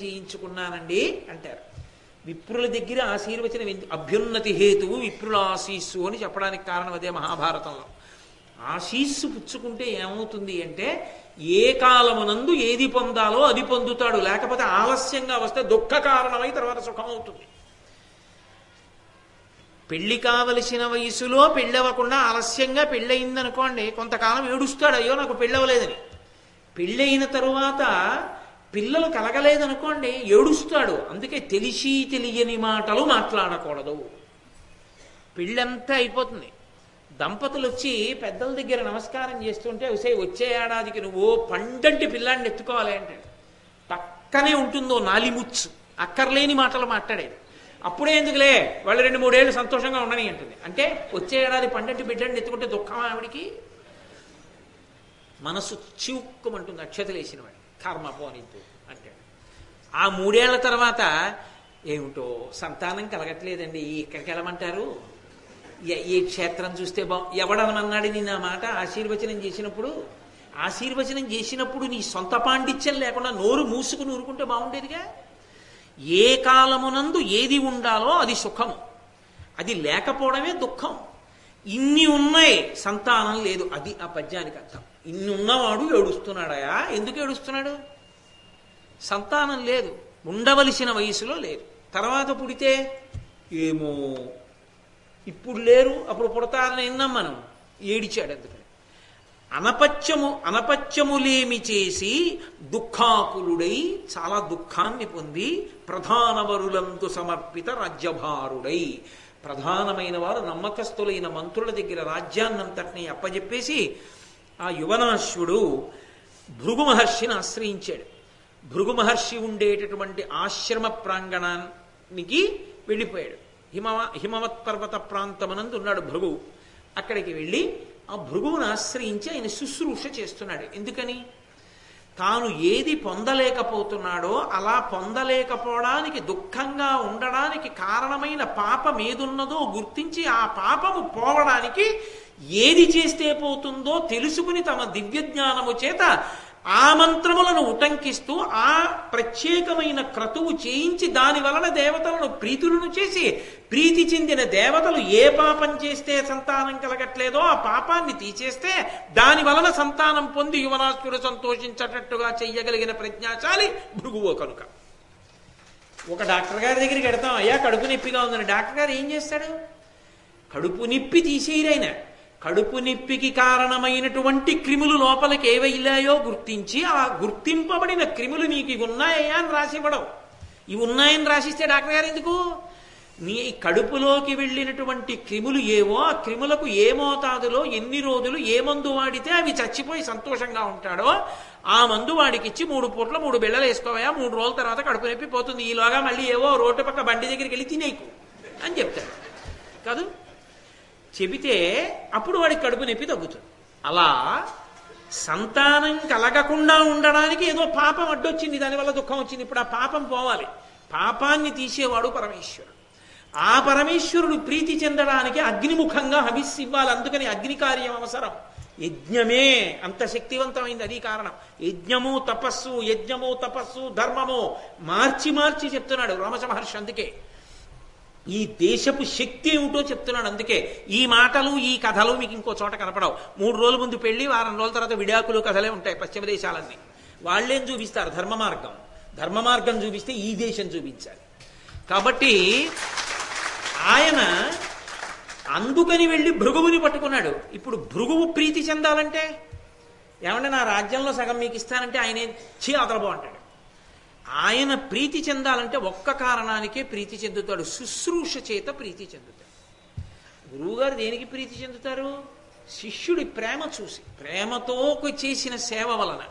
చేయించుకున్నానండి అంటారు. విప్రుల దగ్గర ఆశీర్వచనం అభ్యున్నతి హేతువు విప్రుల ఆశీస్సు అని చెప్పడానికి కారణం అదే మహాభారతంలో. ఆశీస్సు పుచ్చుకుంటే ఏమవుతుంది అంటే ఏ కాలమునందు ఏది పొందాలో అది పొందుతాడు. లేకపోతే ఆలస్యంగా వస్తే దుఃఖ కారణమై తర్వాత సుఖం అవుతుంది. పెళ్ళి కావలసిన వయసులో పెళ్ళవకుండా ఆలస్యంగా పెళ్ళయిందనుకోండి కొంతకాలం ఏడుస్తాడు అయ్యో నాకు పెళ్ళవలేదని. పెళ్ళయిన తరువాత పిల్లలు కలగలేదనుకోండి ఏడుస్తాడు. అందుకే తెలిసి తెలియని మాటలు మాట్లాడకూడదు. పెళ్ళంతా అయిపోతుంది. దంపతులు వచ్చి పెద్దల దగ్గర నమస్కారం చేస్తుంటే ఉసే వచ్చే ఏడాదికి నువ్వు పండంటి పిల్లాడిని ఎత్తుకోవాలి అంటే పక్కనే ఉంటుందో నాలిముచ్చు. అక్కర్లేని మాటలు మాట్లాడేది. అప్పుడే ఎందుకులే? వాళ్ళు రెండు మూడేళ్ళు సంతోషంగా ఉండని అంటుంది. అంటే వచ్చే ఏడాది పండంటి బిడ్డని ఎత్తుకుంటే దుఃఖం ఆవిడికి? మనసు చివుక్కుమంటుంది. అక్షతలు వేసిన వాడు కర్మ పోనిద్దు. ఆ మూడేళ్ళ తర్వాత ఏమిటో సంతానం కలగట్లేదండి. ఇక్కడికి వెళ్ళమంటారు? ఏ- క్షేత్రం చూస్తే బా ఎవడనమన్నాడు నీ నా మాట? ఆశీర్వచనం చేసినప్పుడు? ఆశీర్వచనం చేసినప్పుడు నీ సొంత పాండిత్యం లేకుండా నోరు మూసుకుని ఊరుకుంటే బాగుండేదిగా? ఏ కాలమునందు ఏది ఉండాలో అది సుఖం. అది లేకపోవడమే దుఃఖం. ఇన్ని ఉన్నాయి సంతానం లేదు. అది ఆ పద్యానికి అర్థం. ఇన్ని ఉన్నవాడు ఏడుస్తున్నాడయా? ఎందుకు ఏడుస్తున్నాడు? సంతానం లేదు. ఉండవలసిన వయసులో లేదు. తర్వాత పుడితే ఏమో ఇప్పుడు లేరు అప్పుడు పుడతారని విన్నాం మనం. ఏడిచాడు అందుకని. అనపత్యము అనపత్యములేమి చేసి దుఃఖాకులుడై చాలా దుఃఖాన్ని పొంది ప్రధాన వరులంతు సమర్పిత రాజ్యభారుడై. ప్రధానమైన వారు నమ్మకస్తులైన మంత్రుల దగ్గర రాజ్యాన్నంతటిని అప్పజెప్పేసి ఆ యువనాశ్వుడు భృగు మహర్షిని ఆశ్రయించాడు. భృగు మహర్షి ఉండేటటువంటి ఆశ్రమ ప్రాంగణానికి వెళ్ళిపోయాడు. హిమవ హిమవత్ పర్వత ప్రాంతమనందు ఉన్నాడు భృగు. అక్కడికి వెళ్ళి ఆ భృగువును ఆశ్రయించి ఆయన శుశ్రూష చేస్తున్నాడు. ఎందుకని? తాను ఏది పొందలేకపోతున్నాడో అలా పొందలేకపోవడానికి దుఃఖంగా ఉండడానికి కారణమైన పాపం ఏదున్నదో గుర్తించి ఆ పాపము పోవడానికి ఏది చేస్తే పోతుందో తెలుసుకుని తమ దివ్య జ్ఞానము చేత ఆ మంత్రములను ఉటంకిస్తూ ఆ ప్రత్యేకమైన క్రతువు చేయించి దాని వలన దేవతలను ప్రీతులను చేసి ప్రీతి చెందిన దేవతలు ఏ పాపం చేస్తే సంతానం కలగట్లేదో ఆ పాపాన్ని తీసేస్తే దాని వలన సంతానం పొంది యువరాష్ట్రుడు సంతోషించేటట్టుగా చెయ్యగలిగిన ప్రజ్ఞాశాలి భృగువో కనుక. ఒక డాక్టర్ గారి దగ్గరికి వెడతాం అయ్యా కడుపు నొప్పిగా ఉందని. డాక్టర్ గారు ఏం చేస్తాడు? కడుపు నొప్పి తీసేయరైనా కడుపు నొప్పికి కారణమైనటువంటి క్రిములు లోపలికి ఏవైలాయో గుర్తించి ఆ గుర్తింపబడిన క్రిములు నీకు ఇవి ఉన్నాయా అని రాసివ్వడం. ఇవి ఉన్నాయని రాసిస్తే డాక్టర్ గారు ఎందుకు? నీ కడుపులోకి వెళ్ళినటువంటి క్రిములు ఏవో ఆ క్రిములకు ఏ మోతాదులో ఎన్ని రోజులు ఏ మందు వాడితే అవి చచ్చిపోయి సంతోషంగా ఉంటాడో ఆ మందు వాడికి ఇచ్చి మూడు పూట్ల మూడు బిళ్ళలు వేసుకోవయా మూడు రోజుల తర్వాత కడుపు నొప్పి పోతుంది. ఈలోగా మళ్ళీ ఏవో రోడ్డు పక్క బండి దగ్గరికి వెళ్ళి తినేకు అని చెప్తాడు. కాదు? చెబితే అప్పుడు వాడికి కడుపు నొప్పి తగ్గుతుంది. అలా సంతానం కలగకుండా ఉండడానికి ఏదో పాపం అడ్డొచ్చింది దానివల్ల దుఃఖం వచ్చింది. ఇప్పుడు ఆ పాపం పోవాలి. పాపాన్ని తీసేవాడు పరమేశ్వరుడు. ఆ పరమేశ్వరుడు ప్రీతి చెందడానికి అగ్నిముఖంగా హవిస్సు ఇవ్వాలి. అందుకని అగ్ని కార్యం అవసరం. యజ్ఞమే అంత శక్తివంతమైంది అది కారణం. యజ్ఞము తపస్సు యజ్ఞము తపస్సు ధర్మము. మార్చి మార్చి చెప్తున్నాడు రామచ మహర్షి అందుకే. ఈ దేశపు శక్తి ఏమిటో చెప్తున్నాడు. అందుకే ఈ మాటలు ఈ కథలు మీకు ఇంకో చోట కనపడవు. మూడు రోజుల ముందు పెళ్ళి వారం రోజుల తర్వాత విడాకులు కథలే ఉంటాయి పశ్చిమ దేశాలన్నీ. వాళ్ళేం చూపిస్తారు? ధర్మ మార్గం. ధర్మ మార్గం చూపిస్తే ఈ దేశం చూపించాలి. కాబట్టి ఆయన అందుకని వెళ్ళి భృగువుని పట్టుకున్నాడు. ఇప్పుడు భృగువు ప్రీతి చెందాలంటే? ఏమంటే నా రాజ్యంలో సగం మీకు ఇస్తానంటే ఆయన చీ అదలబో అంటాడు. ఆయన ప్రీతి చెందాలంటే ఒక్క కారణానికే ప్రీతి చెందుతాడు. శుశ్రూష చేత ప్రీతి చెందుతాడు. గురువుగారు దేనికి ప్రీతి చెందుతారు? శిష్యుడి ప్రేమ చూసి ప్రేమతో చేసిన సేవ వలన.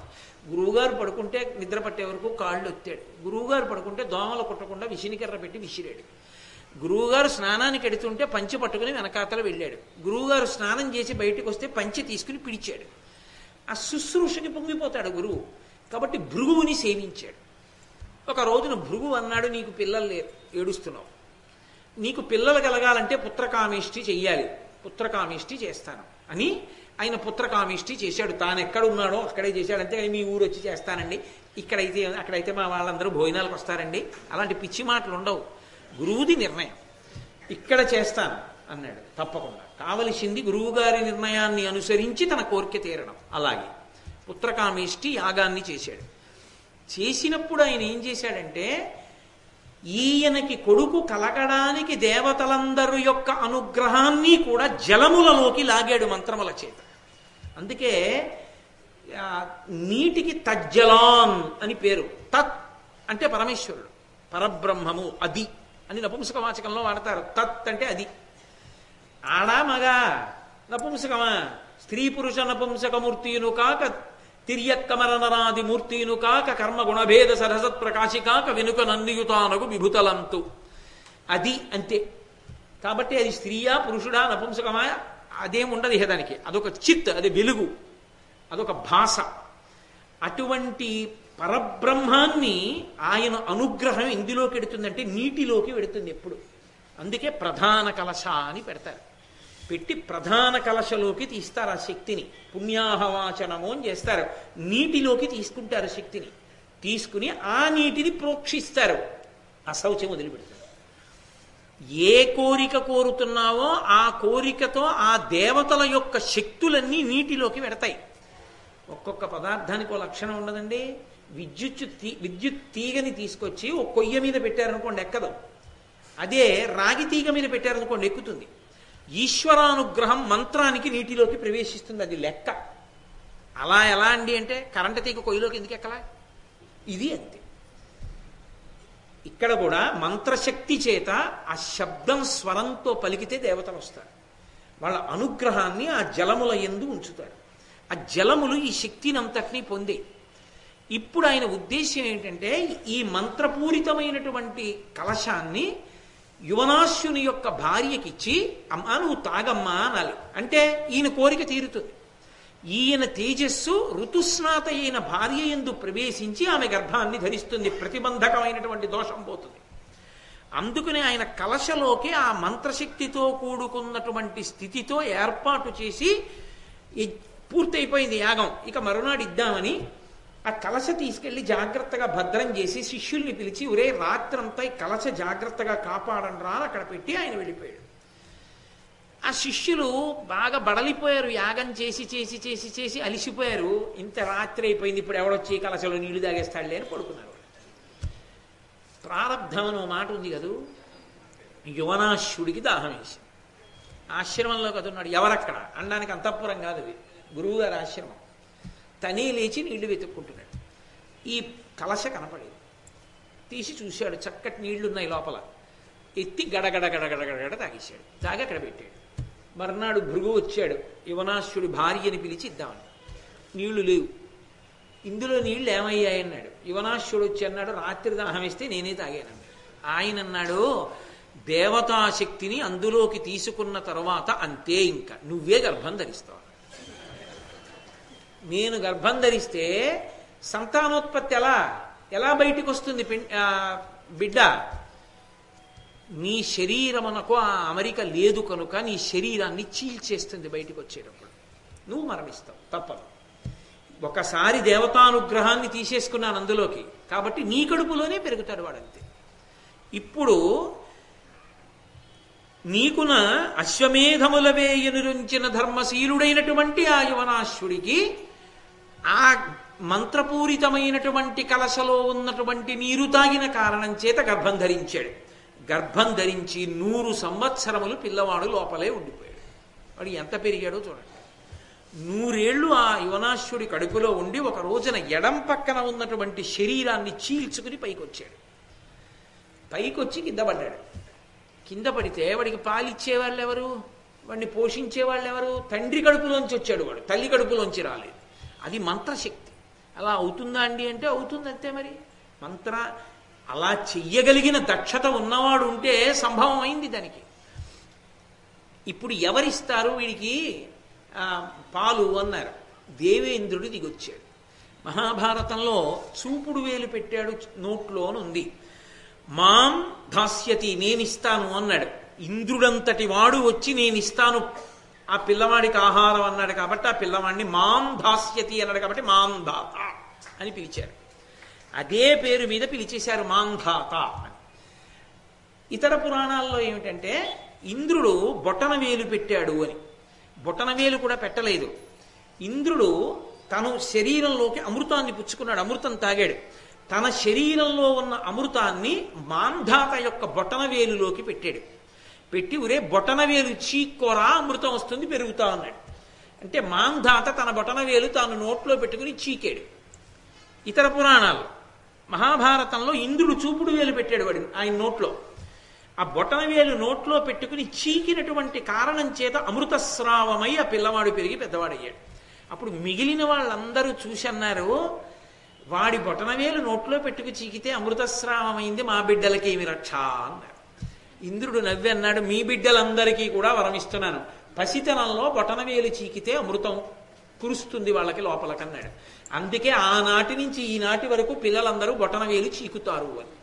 గురువుగారు పడుకుంటే నిద్ర పట్టే వరకు కాళ్ళు ఎత్తాడు గురువుగారు పడుకుంటే దోమలు కుట్టకుండా విసినికర్ర పెట్టి విసిరాడు. గురువుగారు స్నానానికి ఎడుతుంటే పంచి పట్టుకుని వెనకాతల వెళ్ళాడు. గురువుగారు స్నానం చేసి బయటకు వస్తే పంచి తీసుకుని పిడిచాడు. ఆ శుశ్రూషకి పొంగిపోతాడు గురువు. కాబట్టి భృగువుని సేవించాడు. ఒక రోజున భృగు అన్నాడు నీకు పిల్లలు లేరు ఏడుస్తున్నావు. నీకు పిల్లలు కలగాలంటే పుత్రకామిష్టి చెయ్యాలి. పుత్రకామిష్టి చేస్తాను. అని ఆయన పుత్రకామిష్టి చేశాడు. తాను ఎక్కడ ఉన్నాడో అక్కడే చేశాడు. అంతేగాని మీ ఊరు వచ్చి చేస్తానండి. ఇక్కడైతే అక్కడైతే మా వాళ్ళందరూ భోజనాలకు వస్తారండి. అలాంటి పిచ్చి మాటలు ఉండవు. గురువుది నిర్ణయం. ఇక్కడ చేస్తాను అన్నాడు. తప్పకుండా. కావలసింది గురువుగారి నిర్ణయాన్ని అనుసరించి తన కోరిక తీరడం. అలాగే. పుత్రకామిష్టి యాగాన్ని చేశాడు. చేసినప్పుడు ఆయన ఏం చేశాడంటే ఈయనకి కొడుకు కలగడానికి దేవతలందరు యొక్క అనుగ్రహాన్ని కూడా జలములలోకి లాగాడు మంత్రముల చేత. అందుకే నీటికి తజ్జలాన్ అని పేరు. తత్ అంటే పరమేశ్వరుడు. పరబ్రహ్మము అది అని నపుంసక వాచకంలో వాడతారు. తత్ అంటే అది. ఆడా మగ నపుంసకమా? స్త్రీ పురుష నపుంసకమూర్తియును కాక తిర్యక్కమరనరాది మూర్తిను కాక కర్మ గుణభేద సరసత్ ప్రకాశి కాక వెనుక నందియుతానకు విభుతలంతు. అది అంతే. కాబట్టి అది స్త్రీయా పురుషుడా నపుంసకమా అదేం ఉండదు దానికి. అదొక చిత్ అది వెలుగు. అదొక భాష. అటువంటి పరబ్రహ్మాన్ని ఆయన అనుగ్రహం ఇందులోకి ఎడుతుందంటే నీటిలోకి వెడుతుంది ఎప్పుడు. అందుకే ప్రధాన కలశ అని పెడతారు. పెట్టి ప్రధాన కలశలోకి తీస్తారు ఆ శక్తిని. పుణ్యాహవాచనము అని చేస్తారు. నీటిలోకి తీసుకుంటారు శక్తిని. తీసుకుని ఆ నీటిని ప్రోక్షిస్తారు. ఆ శౌచం వదిలిపెడతారు. ఏ కోరిక కోరుతున్నావో ఆ కోరికతో ఆ దేవతల యొక్క శక్తులన్నీ నీటిలోకి పెడతాయి ఒక్కొక్క పదార్థానికి ఒక లక్షణం ఉండదండి. విద్యుత్ తీ విద్యుత్ తీగని తీసుకొచ్చి ఒక కొయ్య మీద పెట్టారనుకోండి ఎక్కదు. అదే రాగి తీగ మీద పెట్టారనుకోండి ఎక్కుతుంది. ఈశ్వరానుగ్రహం మంత్రానికి నీటిలోకి ప్రవేశిస్తుంది అది లెక్క. అలా ఎలా అండి అంటే కరెంటు తీగ కొయ్యలోకి ఎందుకు ఎక్కలా? ఇది అంతే. ఇక్కడ కూడా మంత్రశక్తి చేత ఆ శబ్దం స్వరంతో పలికితే దేవతలు వస్తారు. వాళ్ళ అనుగ్రహాన్ని ఆ జలముల ఎందు ఉంచుతారు. ఆ జలములు ఈ శక్తిని అంతటినీ పొందే. ఇప్పుడు ఆయన ఉద్దేశ్యం ఏంటంటే ఈ మంత్రపూరితమైనటువంటి కలశాన్ని యువనాశ్యుని యొక్క భార్యకిచ్చి అమ్మా నువ్వు తాగమ్మా అనాలి. అంటే ఈయన కోరిక తీరుతుంది. ఈయన తేజస్సు ఋతుస్నాత అయిన భార్య ఎందు ప్రవేశించి ఆమె గర్భాన్ని ధరిస్తుంది. ప్రతిబంధకమైనటువంటి దోషం పోతుంది. అందుకని ఆయన కలశలోకి ఆ మంత్రశక్తితో కూడుకున్నటువంటి స్థితితో ఏర్పాటు చేసి పూర్తయిపోయింది యాగం. ఇక మరునాడు ఇద్దామని ఆ కలశ తీసుకెళ్ళి జాగ్రత్తగా భద్రం చేసి శిష్యుల్ని పిలిచి ఒరే రాత్రంతా ఈ కలశ జాగ్రత్తగా కాపాడండి రా అక్కడ పెట్టి ఆయన వెళ్ళిపోయాడు. ఆ శిష్యులు బాగా బడలిపోయారు యాగం చేసి చేసి చేసి చేసి అలిసిపోయారు. ఇంత రాత్రి అయిపోయింది ఇప్పుడు ఎవడొచ్చి కలశలో నీళ్ళు తాగేస్తాడులే అని పడుకున్నారు ప్రారంధం అని మాట ఉంది కదూ? యువనాశ్యుడికి దాహం వేసింది. ఆశ్రమంలో కదున్నాడు ఎవరక్కడ? అనడానికి అంతఃపురం కాదు అది. గురువు గారి ఆశ్రమం. తనే లేచి నీళ్ళు వెతుక్కుంటున్నాడు. ఈ కలశ కనపడేది. తీసి చూశాడు చక్కటి నీళ్ళున్నాయి లోపల. ఎత్తి గడగడ గడగడ తాగేశాడు. తాగి అక్కడ పెట్టాడు. మర్నాడు భృగు వచ్చాడు. యువనాశ్యుడి భార్యని పిలిచి ఇద్దామని. నీళ్ళు లేవు. ఇందులో నీళ్ళు ఏమయ్యాయన్నాడు యువనాశ్యుడు వచ్చి అన్నాడు రాత్రి దాహం వేస్తే నేనే తాగానన్నాడు ఆయన అన్నాడు దేవతాశక్తిని అందులోకి తీసుకున్న తర్వాత అంతే ఇంకా. నువ్వే గర్భం ధరిస్తావు. నేను గర్భం ధరిస్తే సంతానోత్పత్తి ఎలా? ఎలా బయటికి వస్తుంది బిడ్డ? నీ శరీరమునకు ఆ అమరిక లేదు కనుక నీ శరీరాన్ని చీల్చేస్తుంది బయటికి వచ్చేటప్పుడు నువ్వు మరణిస్తావు తప్పదు. ఒకసారి దేవతానుగ్రహాన్ని తీసేసుకున్నాను అందులోకి. కాబట్టి నీ కడుపులోనే పెరుగుతాడు వాడంతే. ఇప్పుడు నీకున అశ్వమేధముల వేయనురుంచిన ధర్మశీలుడైనటువంటి ఆ యువనాశ్యుడికి ఆ మంత్రపూరితమైనటువంటి కలశలో ఉన్నటువంటి నీరు తాగిన కారణం చేత గర్భం ధరించాడు. గర్భం ధరించి నూరు సంవత్సరములు పిల్లవాడు లోపలే ఉండిపోయాడు. వాడు ఎంత పెరిగాడో చూడండి. నూరేళ్ళు ఆ యువనాశ్యుడి కడుపులో ఉండి ఒక రోజున ఎడం పక్కన ఉన్నటువంటి శరీరాన్ని చీల్చుకుని పైకొచ్చాడు. పైకొచ్చి కింద పడ్డాడు. కింద పడితే వాడికి పాలిచ్చే వాళ్ళు ఎవరు వాడిని పోషించే వాళ్ళు ఎవరు తండ్రి కడుపులోంచి వచ్చాడు వాడు. తల్లి కడుపులోంచి రాలేదు. అది మంత్రశక్తి. అలా అవుతుందా అండి అంటే అవుతుంది అంతే మరి. మంత్ర అలా చెయ్యగలిగిన దక్షత ఉన్నవాడు ఉంటే సంభవం అయింది దానికి. ఇప్పుడు ఎవరిస్తారు వీడికి? పాలు అన్నారు. దేవేంద్రుడు దిగొచ్చాడు. మహాభారతంలో చూపుడు వేలు పెట్టాడు నోట్లో ఉంది. మాం దాస్యతి నేనిస్తాను అన్నాడు. ఇంద్రుడంతటి వాడు వచ్చి నేనిస్తాను. ఆ పిల్లవాడికి ఆహారం అన్నాడు కాబట్టి ఆ పిల్లవాడిని మాం దాస్యతి అన్నాడు కాబట్టి మాం దాత అని పిలిచారు. అదే పేరు మీద పిలిచేశారు మాంధాత అని ఇతర పురాణాల్లో ఏమిటంటే ఇంద్రుడు బొటన వేలు పెట్టాడు అని. బొటన వేలు కూడా పెట్టలేదు. ఇంద్రుడు తను శరీరంలోకి అమృతాన్ని పుచ్చుకున్నాడు అమృతం తాగాడు. తన శరీరంలో ఉన్న అమృతాన్ని మాంధాత యొక్క బొటన వేలులోకి పెట్టాడు. పెట్టి ఒరే బొటన వేలు చీక్కోరా అమృతం వస్తుంది పెరుగుతా అన్నాడు. అంటే మాంధాత తన బొటన వేలు తాను నోట్లో పెట్టుకుని చీకాడు. ఇతర పురాణాలు. మహాభారతంలో ఇంద్రుడు చూపుడు వేలు పెట్టాడు వాడు ఆయన నోట్లో. ఆ బొటన వేలు నోట్లో పెట్టుకుని చీకినటువంటి కారణం చేత అమృతస్రావమై ఆ పిల్లవాడు పెరిగి పెద్దవాడయ్యాడు. అప్పుడు మిగిలిన వాళ్ళందరూ చూసి అన్నారు వాడి బొటనవేలు నోట్లో పెట్టుకు చీకితే అమృతస్రావమైంది మా బిడ్డలకి ఏమి రక్ష? అన్నారు. ఇంద్రుడు నవ్వి అన్నాడు మీ బిడ్డలందరికీ కూడా వరమిస్తున్నాను పసితనంలో బొటనవేలు చీకితే అమృతం కురుస్తుంది వాళ్ళకి లోపలకన్నాడు అందుకే ఆనాటి నుంచి ఈనాటి వరకు పిల్లలందరూ బొటనవేలు చీకుతారు అని.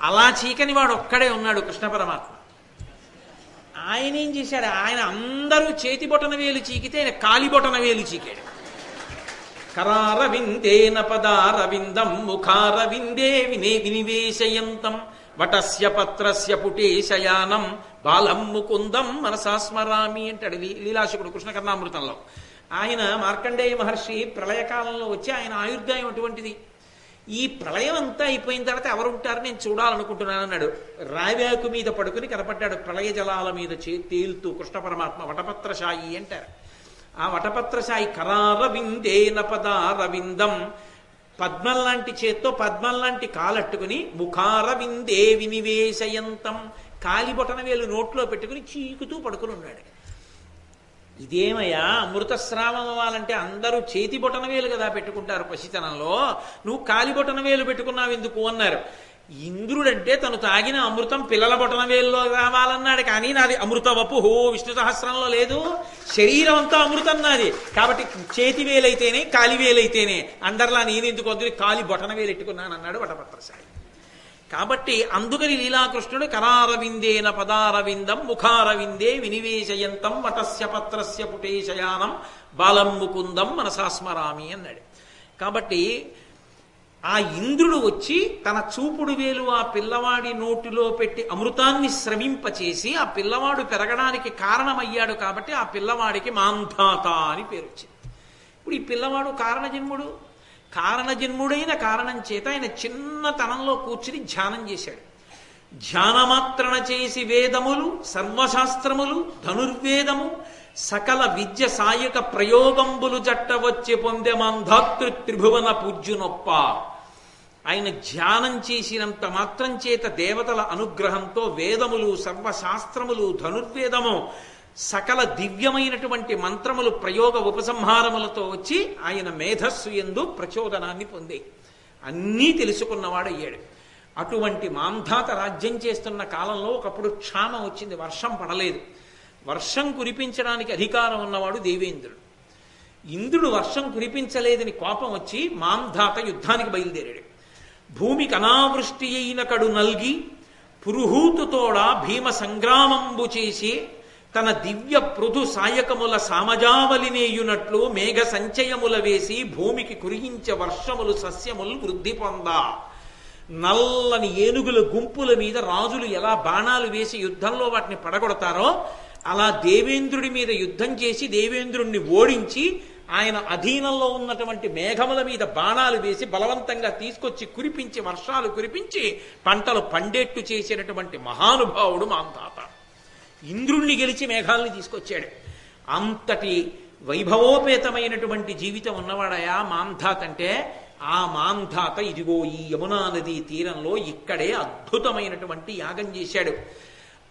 అలా చీకని వాడు ఒక్కడే ఉన్నాడు కృష్ణ పరమాత్మ. ఆయన ఏం చేశాడు? ఆయన అందరూ చేతి బొటన వేలు చీకితే ఆయన కాలి బొటన వేలు చీకాడు. కరారవిందేన పదారవిందం ముఖారవిందే వినే వినివేశయంతం. వటస్య పత్రస్య పుటేశయానం బాలం ముకుందం కుందం మనసాస్మరామి అంటాడు లీ- లీలాశకుడు కృష్ణకర్ణామృతంలో. ఆయన మార్కండేయ మహర్షి ప్రళయకాలంలో వచ్చి ఆయన ఆయుర్దాయం అటువంటిది. ఈ ప్రళయం అంతా అయిపోయిన తర్వాత ఎవరుంటారు? నేను చూడాలనుకుంటున్నాను అన్నాడు రావ్యాకు మీద పడుకుని కనపడ్డాడు. ప్రళయ జలాల మీద చే- తేలుతూ కృష్ణ పరమాత్మ వటపత్రశాయి అంటారు. ఆ వటపత్రశాయి కరారవిందేన పదారవిందం పద్మం లాంటి చేత్తో పద్మం లాంటి కాలట్టుకుని ముఖారవిందే వినివేశయంతం. కాలిబొటన వేలు నోట్లో పెట్టుకుని చీకుతూ పడుకుని ఉన్నాడు ఇదేమయ్యా అమృతస్రావం అవ్వాలంటే అందరూ చేతి బొటన వేలు కదా పెట్టుకుంటారు పసితనంలో. నువ్వు కాలి బొటన వేలు పెట్టుకున్నావు ఎందుకు అన్నారు. ఇంద్రుడంటే తను తాగిన అమృతం పిల్లల బొటన వేల్లో రావాలన్నాడు. కానీ నాది అమృత వపు హో విష్ణు సహస్రంలో లేదు. శరీరం అంతా అమృతం నాది. కాబట్టి చేతి వేలైతేనే కాలి వేలైతేనే అందరిలా నేను ఎందుకు వద్దు? కాలి బొటన వేలెట్టుకున్నాను అన్నాడు వటపత్రసాయి కాబట్టి అందుకని లీలాకృష్ణుడు కరారవిందేన పదారవిందం ముఖారవిందే వినివేశయంతం వటస్య పత్రస్య పుటేశయానం బాలం ముకుందం మనసాస్మరామి అన్నాడు. కాబట్టి ఆ ఇంద్రుడు వచ్చి తన చూపుడు వేలు ఆ పిల్లవాడి నోటిలో పెట్టి అమృతాన్ని శ్రమింపచేసి ఆ పిల్లవాడు పెరగడానికి కారణమయ్యాడు కాబట్టి ఆ పిల్లవాడికి మాంధాత అని పేరు వచ్చింది. ఇప్పుడు ఈ పిల్లవాడు కారణజన్ముడు. కారణజన్ముడైన కారణం చేత ఆయన చిన్నతనంలో కూర్చుని ధ్యానం చేశాడు. ధ్యానమాత్రణ చేసి వేదములు సర్వశాస్త్రములు ధనుర్వేదము సకల విద్య సాయక ప్రయోగంబులు జట్ట వచ్చి పొందే మంధాతృ త్రిభువన పూజ్యునొప్ప. ఆయన ధ్యానం చేసినంత మాత్రం చేత దేవతల అనుగ్రహంతో వేదములు సర్వశాస్త్రములు ధనుర్వేదము సకల దివ్యమైనటువంటి మంత్రములు ప్రయోగ ఉపసంహారములతో వచ్చి ఆయన మేధస్సు ఎందు ప్రచోదనాన్ని పొంది. అన్నీ తెలుసుకున్నవాడయ్యాడు. అటువంటి మాంధాత రాజ్యం చేస్తున్న కాలంలో ఒకప్పుడు క్షామం వచ్చింది వర్షం పడలేదు. వర్షం కురిపించడానికి అధికారం ఉన్నవాడు దేవేంద్రుడు. ఇంద్రుడు వర్షం కురిపించలేదని కోపం వచ్చి మాంధాత యుద్ధానికి బయలుదేరాడు. భూమికి అనావృష్టి అయిన కడు నల్గి పురుహూతుతోడ భీమ సంగ్రామంబు చేసి తన దివ్య పృథు సాయకముల సామజావలినేయునట్లు మేఘ సంచయముల వేసి భూమికి కురిగించే వర్షములు సస్యములు వృద్ధి పొందా. నల్లని ఏనుగుల గుంపుల మీద రాజులు ఎలా బాణాలు వేసి యుద్ధంలో వాటిని పడగొడతారో అలా దేవేంద్రుడి మీద యుద్ధం చేసి దేవేంద్రుణ్ణి ఓడించి ఆయన అధీనంలో ఉన్నటువంటి మేఘముల మీద బాణాలు వేసి బలవంతంగా తీసుకొచ్చి కురిపించి వర్షాలు కురిపించి పంటలు పండేట్టు చేసినటువంటి మహానుభావుడు మాంధాత. ఇంద్రుణ్ణి గెలిచి మేఘాల్ని తీసుకొచ్చాడు. అంతటి వైభవోపేతమైనటువంటి జీవితం ఉన్నవాడయా మాంధాత అంటే ఆ మాంధాత ఇదిగో ఈ యమునా నదీ తీరంలో ఇక్కడే అద్భుతమైనటువంటి యాగం చేశాడు.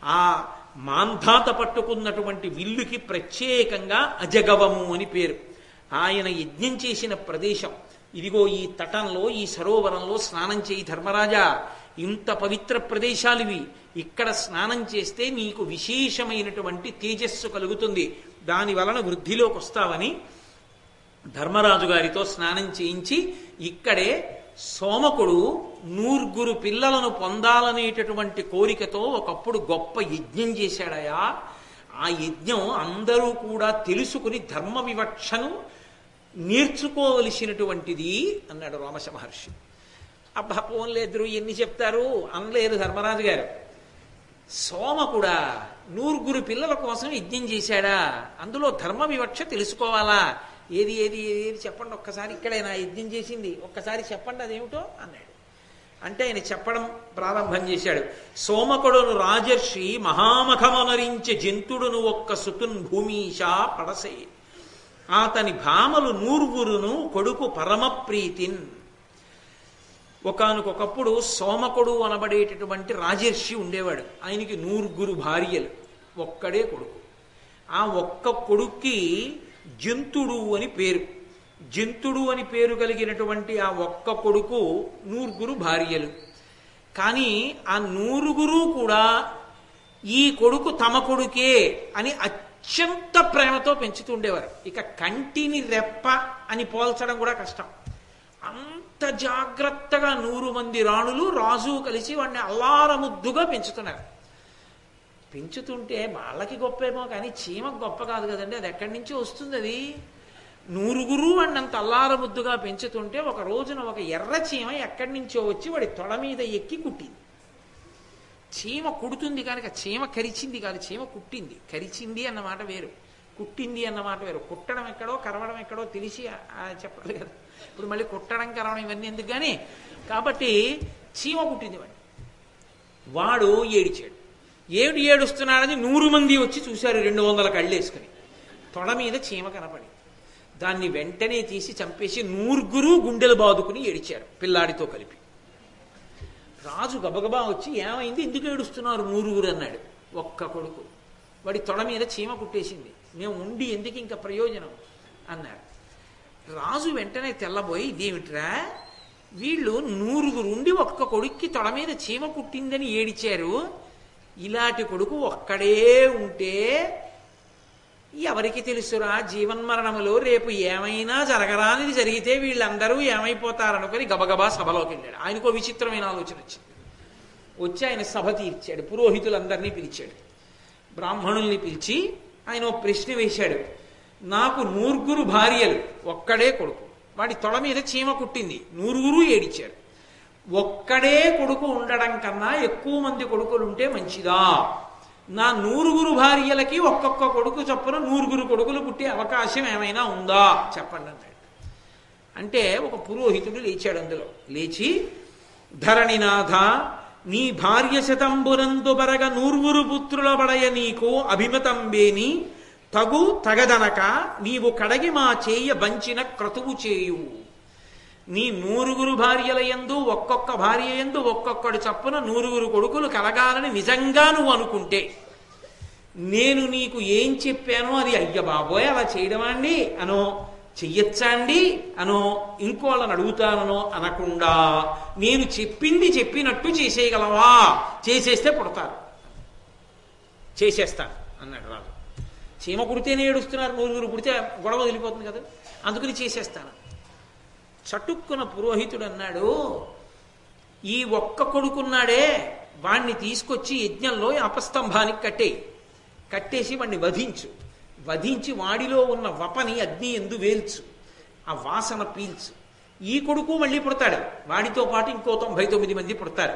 ఆ మాంధాత పట్టుకున్నటువంటి విల్లుకి ప్రత్యేకంగా అజగవము అని పేరు. ఆయన యజ్ఞం చేసిన ప్రదేశం. ఇదిగో ఈ తటంలో ఈ సరోవరంలో స్నానం చేయి ధర్మరాజా. ఇంత పవిత్ర ప్రదేశాలు ఇవి ఇక్కడ స్నానం చేస్తే నీకు విశేషమైనటువంటి తేజస్సు కలుగుతుంది. దాని వలన వృద్ధిలోకి వస్తావని ధర్మరాజు గారితో స్నానం చేయించి ఇక్కడే సోమకుడు నూర్గురు పిల్లలను పొందాలనేటటువంటి కోరికతో ఒకప్పుడు గొప్ప యజ్ఞం చేశాడయా. ఆ యజ్ఞం అందరూ కూడా తెలుసుకుని ధర్మ వివక్షను నేర్చుకోవలసినటువంటిది అన్నాడు రోమశ మహర్షి. అబ్బా పోన్లేదురు ఎన్ని చెప్తారు? అనలేరు ధర్మరాజు గారు. సోమ కూడా నూరుగురు పిల్లల కోసం యజ్ఞం చేశాడా? అందులో ధర్మ వివక్ష తెలుసుకోవాలా? ఏది ఏది ఏది చెప్పండి ఒక్కసారి ఇక్కడైనా యజ్ఞం చేసింది. ఒక్కసారి చెప్పండి అదేమిటో అన్నాడు. అంటే ఆయన చెప్పడం ప్రారంభం చేశాడు. సోమకుడును రాజర్షి మహామఖమనరించే జంతుడును ఒక్క సుతున్ భూమిషా పడసే అతని భామలు నూరుగురును కొడుకు పరమప్రీతిన్. ఒకనకొకప్పుడు సోమకుడు అనబడేటటువంటి రాజర్షి ఉండేవాడు. ఆయనకి నూరుగురు భార్యలు. ఒక్కడే కొడుకు. ఆ ఒక్క కొడుక్కి జంతుడు అని పేరు. జంతుడు అని పేరు కలిగినటువంటి ఆ ఒక్క కొడుకు నూరుగురు భార్యలు. కానీ ఆ నూరుగురు కూడా ఈ కొడుకు తమ కొడుకే అని అత్యంత ప్రేమతో పెంచుతుండేవారు. ఇక కంటిని రెప్ప అని పోల్చడం కూడా కష్టం. అంత జాగ్రత్తగా నూరు మంది రాణులు రాజు కలిసి వాడిని అల్లారముద్దుగా పెంచుతున్నారు. పెంచుతుంటే వాళ్ళకి గొప్పేమో కానీ చీమకు గొప్ప కాదు కదండి. అది ఎక్కడి నుంచి వస్తుంది అది? నూరుగురు వాడిని అంత అల్లారముద్దుగా పెంచుతుంటే ఒక రోజున ఒక ఎర్ర చీమ ఎక్కడి నుంచో వచ్చి వాడి తొడ మీద ఎక్కి కుట్టింది. చీమ కుడుతుంది కనుక చీమ కరిచింది కాదు చీమ కుట్టింది. కరిచింది అన్నమాట వేరు. కుట్టింది అన్నమాట వేరు. కుట్టడం ఎక్కడో కరవడం ఎక్కడో తెలిసి చెప్పాలి కదా. ఇప్పుడు మళ్ళీ కుట్టడం కరవడం ఇవన్నీ ఎందుకు కానీ కాబట్టి చీమ కుట్టింది వాడు. వాడు ఏడిచాడు. ఏడు ఏడుస్తున్నాడని నూరు మంది వచ్చి చూశారు రెండు వందల కళ్ళు వేసుకుని తొడ మీద చీమ కనపడి దాన్ని వెంటనే తీసి చంపేసి నూరుగురు గుండెలు బాదుకుని ఏడిచారు పిల్లాడితో కలిపి. రాజు గబగబా వచ్చి ఏమైంది? ఎందుకు ఏడుస్తున్నారు? నూరుగురు అన్నాడు. ఒక్క కొడుకు. వాడి తొడ మీద చీమ కుట్టేసింది. మేము ఉండి ఎందుకు ఇంకా ప్రయోజనం? అన్నారు రాజు వెంటనే తెల్లబోయి ఇదేమిట్రా? వీళ్ళు నూరుగురు ఉండి ఒక్క కొడుక్కి తొడ మీద చీమ కుట్టిందని ఏడిచారు. ఇలాంటి కొడుకు ఒక్కడే ఉంటే ఎవరికి తెలుసురా జీవన్మరణములో రేపు ఏమైనా జరగరానిది జరిగితే వీళ్ళందరూ ఏమైపోతారనుకొని గబగబా సభలోకి వెళ్ళాడు ఆయనకు విచిత్రమైన ఆలోచన వచ్చింది. వచ్చి ఆయన సభ తీర్చాడు. పురోహితులందరినీ పిలిచాడు. బ్రాహ్మణుల్ని పిలిచి ఆయన ఓ ప్రశ్న వేశాడు. నాకు నూరుగురు భార్యలు ఒక్కడే కొడుకు. వాడి తొడ మీద చీమ కుట్టింది. నూరుగురు ఏడిచారు. ఒక్కడే కొడుకు ఉండడం కన్నా ఎక్కువ మంది కొడుకులు ఉంటే మంచిదా? నా నూరుగురు భార్యలకి ఒక్కొక్క కొడుకు చొప్పున నూరుగురు కొడుకులు పుట్టే అవకాశం ఏమైనా ఉందా? చెప్పండి అన్నాడు అంటే ఒక పురోహితుడు లేచాడు అందులో. లేచి ధరణినాథ నీ భార్య శతంబునందు బరగ నూర్వురు పుత్రుల బడయ నీకు అభిమతంబేని తగు తగదనక నీవు కడగి మా చేయ బంచిన క్రతువు చేయు నీ నూరుగురు భార్యల యందు ఒక్కొక్క భార్య యందు ఒక్కొక్కడు చప్పున నూరుగురు కొడుకులు కలగాలని నిజంగా నువ్వు అనుకుంటే నేను నీకు ఏం చెప్పానో అది అయ్య బాబోయ్ అలా చేయడమా అండి? అనో చెయ్యొచ్చా అండి? అనో ఇంకోళ్ళని అడుగుతానో అనకుండా నేను చెప్పింది చెప్పినట్టు చేసేయగలవా? చేసేస్తే పుడతారు. చేసేస్తాను అన్నాడు రాజు. చీమ కుడితేనే ఏడుస్తున్నారు నూరుగురు కుడితే గొడవ వదిలిపోతుంది కదా అందుకని చేసేస్తాను. చటుక్కున పురోహితుడు అన్నాడు ఈ ఒక్క కొడుకున్నాడే వాణ్ణి తీసుకొచ్చి యజ్ఞంలో అపస్తంభానికి కట్టేయి. కట్టేసి వాణ్ణి వధించు. వధించి వాడిలో ఉన్న వపని అగ్ని ఎందు వేల్చు. ఆ వాసన పీల్చు. ఈ కొడుకు మళ్ళీ పుడతాడు. వాడితో పాటు ఇంకో తొంభై తొమ్మిది మంది పుడతారు.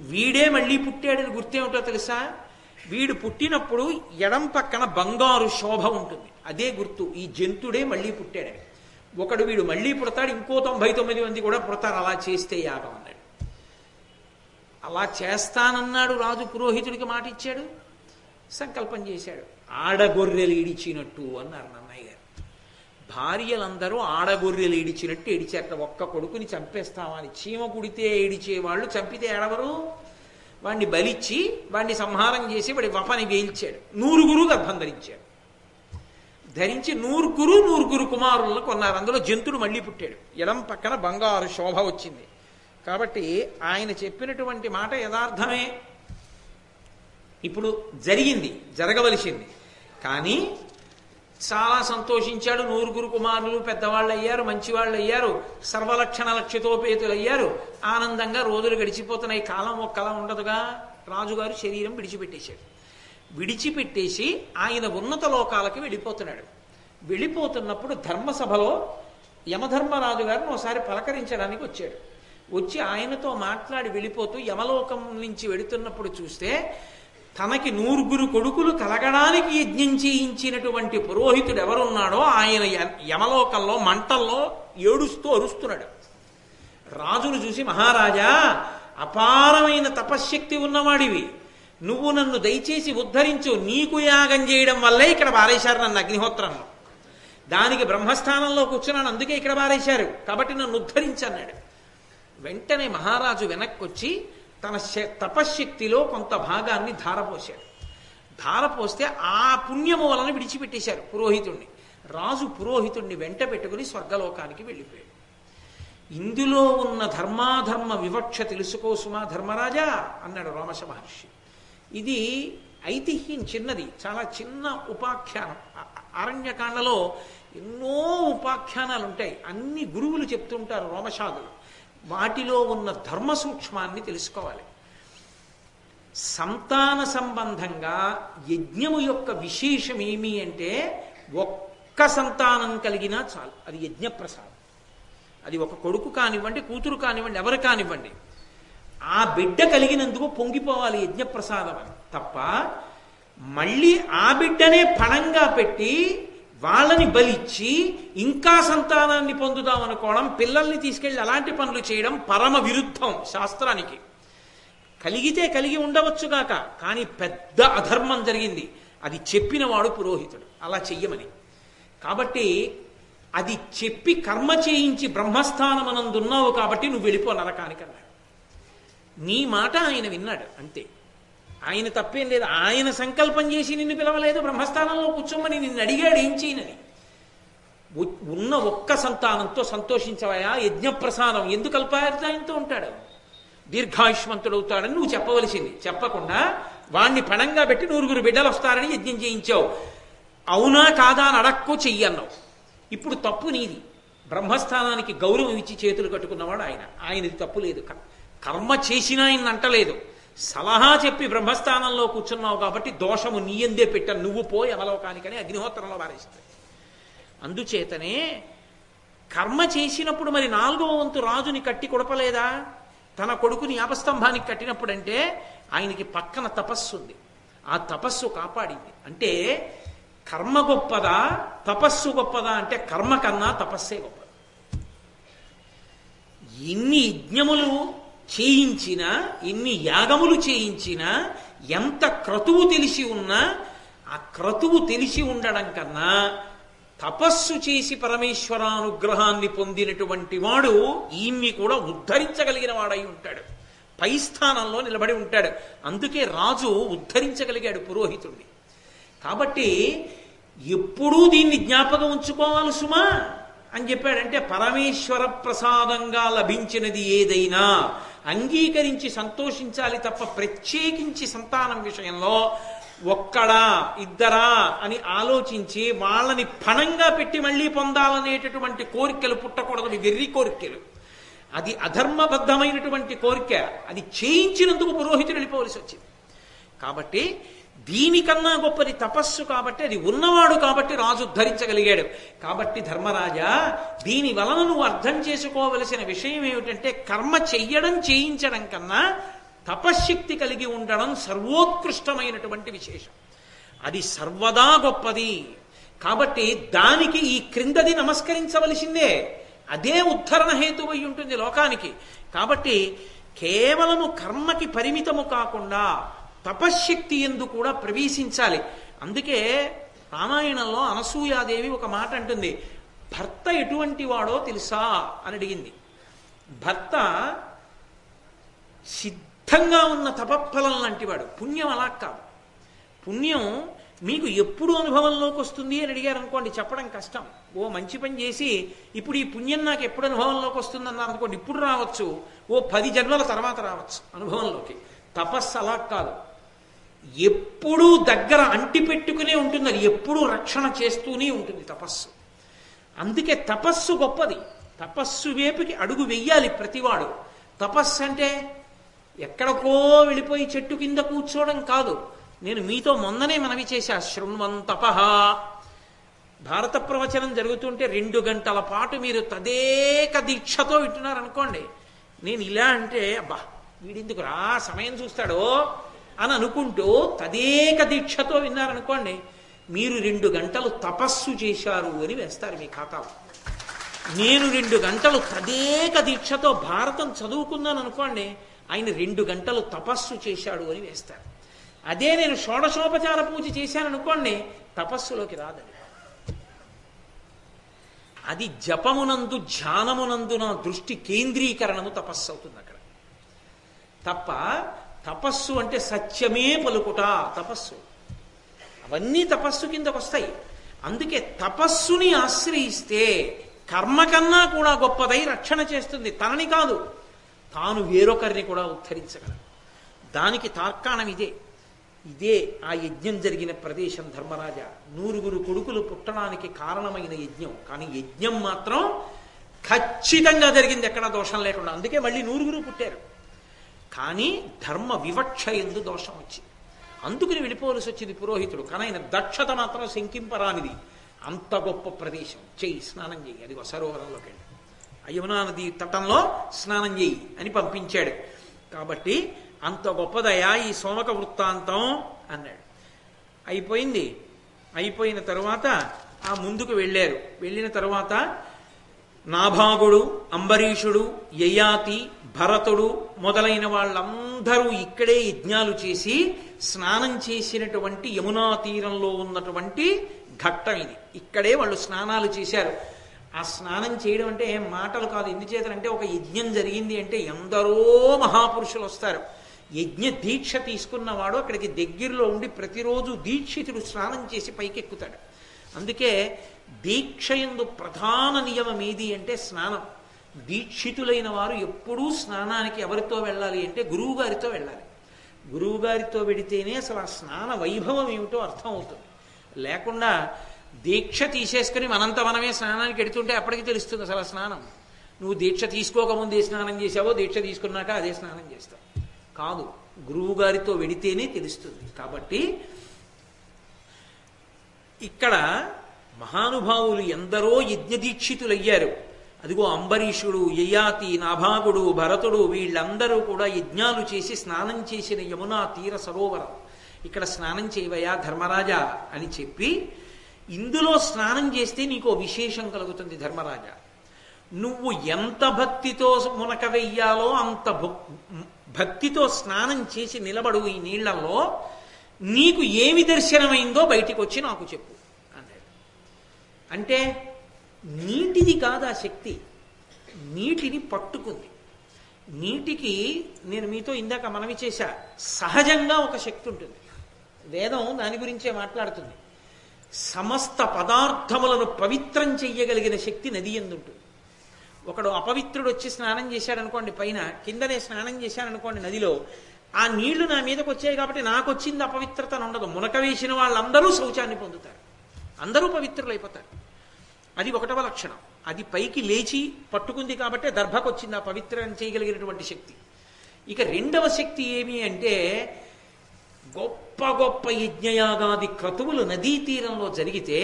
వీడే మళ్ళీ పుట్టాడని గుర్తేమిటో తెలుసా? వీడు పుట్టినప్పుడు ఎడం పక్కన బంగారు శోభ ఉంటుంది. అదే గుర్తు. ఈ జంతుడే మళ్ళీ పుట్టాడని. ఒకడు వీడు మళ్ళీ పుడతాడు ఇంకో తొంభై తొమ్మిది మంది కూడా పుడతారు. అలా చేస్తే యాగం అన్నాడు. అలా చేస్తానన్నాడు రాజు పురోహితుడికి మాట ఇచ్చాడు. సంకల్పం చేశాడు. ఆడగొర్రెలు ఇడిచినట్టు అన్నారు నన్నయ్య గారు. భార్యలందరూ ఆడగొర్రెలు ఇడిచినట్టు ఇడిచేట ఒక్క కొడుకుని చంపేస్తామని చీమ కుడితే ఏడిచే వాళ్ళు చంపితే ఏడవరు. వాడిని బలిచ్చి వాడిని సంహారం చేసి వాడి వపని వేల్చాడు. నూరుగురు గర్భం ధరించాడు ధరించి నూరుగురు నూరుగురు కుమారులను కొన్నారు. అందులో జంతుడు మళ్ళీ పుట్టాడు. ఎడం పక్కన బంగారు శోభ వచ్చింది. కాబట్టి ఆయన చెప్పినటువంటి మాట యథార్థమే. ఇప్పుడు జరిగింది జరగవలసింది. కానీ చాలా సంతోషించాడు నూరుగురు కుమారులు. పెద్దవాళ్ళు అయ్యారు మంచివాళ్ళు అయ్యారు. సర్వలక్షణ లక్షితోపేతులు అయ్యారు. ఆనందంగా రోజులు గడిచిపోతున్నాయి. కాలం ఒక్కలా ఉండదుగా. రాజుగారు శరీరం విడిచిపెట్టేశాడు. విడిచిపెట్టేసి ఆయన ఉన్నత లోకాలకి వెళ్ళిపోతున్నాడు. వెళ్ళిపోతున్నప్పుడు ధర్మసభలో యమధర్మరాజు గారిని ఒకసారి పలకరించడానికి వచ్చాడు. వచ్చి ఆయనతో మాట్లాడి వెళ్ళిపోతూ యమలోకం నుంచి వెడుతున్నప్పుడు చూస్తే తనకి నూరుగురు కొడుకులు కలగడానికి యజ్ఞం చేయించినటువంటి పురోహితుడు ఎవరున్నాడో ఆయన యమలోకంలో మంటల్లో ఏడుస్తూ అరుస్తున్నాడు. రాజును చూసి మహారాజా అపారమైన తపశ్శక్తి ఉన్నవాడివి. నువ్వు నన్ను దయచేసి ఉద్ధరించు నీకు యాగం చేయడం వల్లే ఇక్కడ పారేశారు నన్ను అగ్నిహోత్రంలో. దానికి బ్రహ్మస్థానంలో కూర్చున్నాను అందుకే ఇక్కడ పారేశారు. కాబట్టి నన్ను ఉద్ధరించన్నాడు వెంటనే మహారాజు వెనక్కొచ్చి తన శ- తపశ్శక్తిలో కొంత భాగాన్ని ధారపోశాడు. ధారపోస్తే ఆ పుణ్యము వలన విడిచిపెట్టేశారు పురోహితుణ్ణి. రాజు పురోహితుణ్ణి వెంట పెట్టుకుని స్వర్గలోకానికి వెళ్ళిపోయాడు. ఇందులో ఉన్న ధర్మాధర్మ వివక్ష తెలుసుకోసుమా ధర్మరాజా అన్నాడు రోమశ మహర్షి. ఇది ఐతిహ్యం చిన్నది చాలా చిన్న ఉపాఖ్యానం. అరణ్యకాండలో ఎన్నో ఉపాఖ్యానాలు ఉంటాయి అన్ని గురువులు చెప్తుంటారు రోమశాదులు. వాటిలో ఉన్న ధర్మ సూక్ష్మాన్ని తెలుసుకోవాలి. సంతాన సంబంధంగా యజ్ఞము యొక్క విశేషం ఏమి అంటే ఒక్క సంతానం కలిగినా చాలు. అది యజ్ఞప్రసాదం. అది ఒక కొడుకు కానివ్వండి కూతురు కానివ్వండి ఎవరు కానివ్వండి. ఆ బిడ్డ కలిగినందుకు పొంగిపోవాలి యజ్ఞప్రసాదం అని. తప్ప మళ్ళీ ఆ బిడ్డనే పణంగా పెట్టి వాళ్ళని బలిచ్చి ఇంకా సంతానాన్ని పొందుదాం అనుకోవడం పిల్లల్ని తీసుకెళ్ళి అలాంటి పనులు చేయడం పరమ విరుద్ధం శాస్త్రానికి. కలిగితే కలిగి ఉండవచ్చుగాక కానీ పెద్ద అధర్మం జరిగింది. అది చెప్పినవాడు పురోహితుడు. అలా చెయ్యమని. కాబట్టి అది చెప్పి కర్మ చేయించి బ్రహ్మస్థానమనందున్నావు కాబట్టి నువ్వు వెళ్ళిపో నరకానికన్నా. నీ మాట ఆయన విన్నాడు అంతే. ఆయన తప్పేం లేదు. ఆయన సంకల్పం చేసి నిన్ను పిలవలేదు బ్రహ్మస్థానంలో కూర్చోమని నిన్ను అడిగాడు ఏం చేయనని. ఉన్న ఒక్క సంతానంతో సంతోషించవయా? యజ్ఞప్రసాదం ఎందుకు ఆయనతో ఉంటాడు? దీర్ఘాయుష్మంతుడవుతాడని నువ్వు చెప్పవలసింది. చెప్పకుండా వాణ్ణి పణంగా పెట్టి నూరుగురు బిడ్డలు వస్తారని యజ్ఞం చేయించావు. అవునా కాదా అని అడక్కో చెయ్యన్నావు ఇప్పుడు తప్పు నీది. బ్రహ్మస్థానానికి గౌరవం ఇచ్చి చేతులు కట్టుకున్నవాడు ఆయన. ఆయనది తప్పు లేదు. కర్మ చేసినా ఆయన అంటలేదు. సలహా చెప్పి బ్రహ్మస్థానంలో కూర్చున్నావు కాబట్టి దోషము నీయందే పెట్టాను. నువ్వు పోయి అవలోకానికని అగ్నిహోత్రంలో వారేస్తాయి అందుచేతనే కర్మ చేసినప్పుడు మరి నాలుగవ వంతు రాజుని కట్టి కొడపలేదా? తన కొడుకుని యాపస్తంభానికి కట్టినప్పుడంటే ఆయనకి పక్కన తపస్సు ఉంది. ఆ తపస్సు కాపాడింది. అంటే కర్మ గొప్పదా? తపస్సు గొప్పదా అంటే కర్మ కన్నా తపస్సే గొప్పది. ఎన్ని యజ్ఞములు చేయించినా ఎన్ని యాగములు చేయించినా ఎంత క్రతువు తెలిసి ఉన్నా ఆ క్రతువు తెలిసి ఉండడం కన్నా తపస్సు చేసి పరమేశ్వరానుగ్రహాన్ని పొందినటువంటి వాడు ఈయన్ని కూడా ఉద్ధరించగలిగిన వాడై ఉంటాడు. పై స్థానంలో నిలబడి ఉంటాడు. అందుకే రాజు ఉద్ధరించగలిగాడు పురోహితుడిని కాబట్టి ఎప్పుడూ దీన్ని జ్ఞాపకం ఉంచుకోవాలి సుమా. అని చెప్పాడంటే పరమేశ్వర ప్రసాదంగా లభించినది ఏదైనా అంగీకరించి సంతోషించాలి తప్ప ప్రత్యేకించి సంతానం విషయంలో ఒక్కడా ఇద్దరా అని ఆలోచించి వాళ్ళని పణంగా పెట్టి మళ్ళీ పొందాలనేటటువంటి కోరికలు పుట్టకూడదు వెర్రి కోరికలు. అది అధర్మబద్ధమైనటువంటి కోరిక. అది చేయించినందుకు పురోహితులు వెళ్ళిపోవలసి వచ్చింది. కాబట్టి దీనికన్నా గొప్పది తపస్సు కాబట్టి అది ఉన్నవాడు కాబట్టి రాజు ధరించగలిగాడు. కాబట్టి ధర్మరాజా దీని వలన నువ్వు అర్థం చేసుకోవలసిన విషయం ఏమిటంటే కర్మ చెయ్యడం చేయించడం కన్నా తపశ్శక్తి కలిగి ఉండడం సర్వోత్కృష్టమైనటువంటి విశేషం. అది సర్వదా గొప్పది. కాబట్టి దానికి ఈ క్రిందది నమస్కరించవలసిందే. అదే ఉద్ధరణ హేతువై ఉంటుంది లోకానికి. కాబట్టి కేవలము కర్మకి పరిమితము కాకుండా తపశ్శక్తి ఎందు కూడా ప్రవేశించాలి. అందుకే రామాయణంలో అనసూయాదేవి ఒక మాట అంటుంది. భర్త ఎటువంటి వాడో తెలుసా? అని అడిగింది. భర్త సిద్ధంగా ఉన్న తపఫలం లాంటివాడు. పుణ్యం అలా కాదు. పుణ్యం మీకు ఎప్పుడు అనుభవంలోకి వస్తుంది అని అడిగారు అనుకోండి చెప్పడం కష్టం. ఓ మంచి పని చేసి ఇప్పుడు ఈ పుణ్యం నాకు ఎప్పుడు అనుభవంలోకి వస్తుంది అన్నారు అనుకోండి ఇప్పుడు రావచ్చు. ఓ పది జన్మల తర్వాత రావచ్చు అనుభవంలోకి. తపస్సు అలా కాదు. ఎప్పుడూ దగ్గర అంటి పెట్టుకునే ఉంటుంది అది. ఎప్పుడూ రక్షణ చేస్తూనే ఉంటుంది తపస్సు. అందుకే తపస్సు గొప్పది. తపస్సు వేపుకి అడుగు వెయ్యాలి ప్రతివాడు. తపస్సు అంటే ఎక్కడికో వెళ్ళిపోయి చెట్టు కింద కూర్చోవడం కాదు. నేను మీతో మొన్ననే మనవి చేశా శృణ్వంతప. భారత ప్రవచనం జరుగుతుంటే రెండు గంటల పాటు మీరు తదేక దీక్షతో వింటున్నారనుకోండి. నేను ఇలా అంటే అబ్బా వీడిందుకు రా సమయం చూస్తాడో? అని అనుకుంటూ తదేక దీక్షతో విన్నారనుకోండి మీరు రెండు గంటలు తపస్సు చేశారు అని వేస్తారు మీ ఖాతాలో నేను రెండు గంటలు తదేక దీక్షతో భారతం చదువుకున్నాను అనుకోండి ఆయన రెండు గంటలు తపస్సు చేశాడు అని వేస్తారు. అదే నేను షోడశోపచార పూజ చేశాను అనుకోండి తపస్సులోకి రాదని అది జపమునందు ధ్యానమునందు నా దృష్టి కేంద్రీకరణము తపస్సు అవుతుంది అక్కడ. తప్ప తపస్సు అంటే సత్యమే పలుకుట తపస్సు. అవన్నీ తపస్సు కిందకు వస్తాయి. అందుకే తపస్సుని ఆశ్రయిస్తే కర్మ కన్నా కూడా గొప్పదై రక్షణ చేస్తుంది. తనని కాదు తాను వేరొకరిని కూడా ఉద్ధరించగలదు దానికి తార్కాణం ఇదే. ఇదే ఆ యజ్ఞం జరిగిన ప్రదేశం ధర్మరాజ. నూరుగురు కొడుకులు పుట్టడానికి కారణమైన యజ్ఞం. కానీ యజ్ఞం మాత్రం ఖచ్చితంగా జరిగింది. ఎక్కడ దోషం లేకుండా. అందుకే మళ్ళీ నూరుగురు పుట్టారు. కానీ ధర్మ వివక్ష ఎందు దోషం వచ్చింది. అందుకుని వెళ్ళిపోవలసి వచ్చింది పురోహితుడు. కానీ ఆయన దక్షత మాత్రం శంకింపరానిది. అంత గొప్ప ప్రదేశం. చేయి స్నానం చేయి అది సరోవరంలోకి వెళ్ళి. యమునా నది తటంలో స్నానం చేయి అని పంపించాడు. కాబట్టి అంత గొప్పదయా ఈ సోమక వృత్తాంతం అన్నాడు. అయిపోయింది. అయిపోయిన తరువాత ఆ ముందుకు వెళ్ళారు. వెళ్ళిన తరువాత నాభాగుడు అంబరీషుడు యయాతి భరతుడు మొదలైన వాళ్ళందరూ ఇక్కడే యజ్ఞాలు చేసి స్నానం చేసినటువంటి యమునా తీరంలో ఉన్నటువంటి ఘట్టం ఇది. ఇక్కడే వాళ్ళు స్నానాలు చేశారు. ఆ స్నానం చేయడం అంటే ఏం మాటలు కాదు. ఎందుచేతనంటే ఒక యజ్ఞం జరిగింది అంటే ఎందరో మహాపురుషులు వస్తారు. యజ్ఞ దీక్ష తీసుకున్నవాడు అక్కడికి దగ్గరలో ఉండి ప్రతిరోజు దీక్షితుడు స్నానం చేసి పైకెక్కుతాడు. అందుకే దీక్ష ఎందు ప్రధాన నియమం ఏది అంటే స్నానం. దీక్షితులైన వారు ఎప్పుడూ స్నానానికి ఎవరితో వెళ్ళాలి అంటే గురువుగారితో వెళ్ళాలి. గురువుగారితో వెడితేనే అసలు ఆ స్నాన వైభవం ఏమిటో అర్థమవుతుంది. లేకుండా దీక్ష తీసేసుకుని మనంత మనమే స్నానానికి ఎడుతుంటే అప్పటికి తెలుస్తుంది అసలు ఆ స్నానం. నువ్వు దీక్ష తీసుకోకముందే స్నానం చేసావో దీక్ష తీసుకున్నాక అదే స్నానం చేస్తావు. కాదు గురువుగారితో వెడితేనే తెలుస్తుంది. కాబట్టి ఇక్కడ మహానుభావులు ఎందరో యజ్ఞదీక్షితులయ్యారు. అదిగో అంబరీషుడు యయాతి నాభాగుడు భరతుడు వీళ్ళందరూ కూడా యజ్ఞాలు చేసి స్నానం చేసిన యమునా తీర సరోవరం. ఇక్కడ స్నానం చేయవయా ధర్మరాజా అని చెప్పి ఇందులో స్నానం చేస్తే నీకు విశేషం కలుగుతుంది ధర్మరాజా. నువ్వు ఎంత భక్తితో మునక వెయ్యాలో అంత భక్తితో స్నానం చేసి నిలబడు ఈ నీళ్ళలో నీకు ఏమి దర్శనమైందో బయటికి వచ్చి నాకు చెప్పు. అంటే నీటిది కాదు ఆ శక్తి? నీటిని పట్టుకుంది. నీటికి నేను మీతో ఇందాక మనవి చేశా. సహజంగా ఒక శక్తి ఉంటుంది. వేదం దాని గురించే మాట్లాడుతుంది. సమస్త పదార్థములను పవిత్రం చెయ్యగలిగిన శక్తి నది ఎందుంటుంది? ఒకడు అపవిత్రుడు వచ్చి స్నానం చేశాడనుకోండి పైన కిందనే స్నానం చేశాడనుకోండి నదిలో ఆ నీళ్ళు నా మీదకి వచ్చాయి కాబట్టి నాకు వచ్చింది అపవిత్రత ఉండదు. మునక వేసిన వాళ్ళందరూ శౌచాన్ని పొందుతారు. అందరూ పవిత్రులైపోతారు. అది ఒకటవ లక్షణం. అది పైకి లేచి పట్టుకుంది కాబట్టి దర్భకొచ్చింది ఆ పవిత్రం చేయగలిగినటువంటి శక్తి. ఇక రెండవ శక్తి ఏమి అంటే గొప్ప గొప్ప యజ్ఞయాగాది క్రతువులు నదీ తీరంలో జరిగితే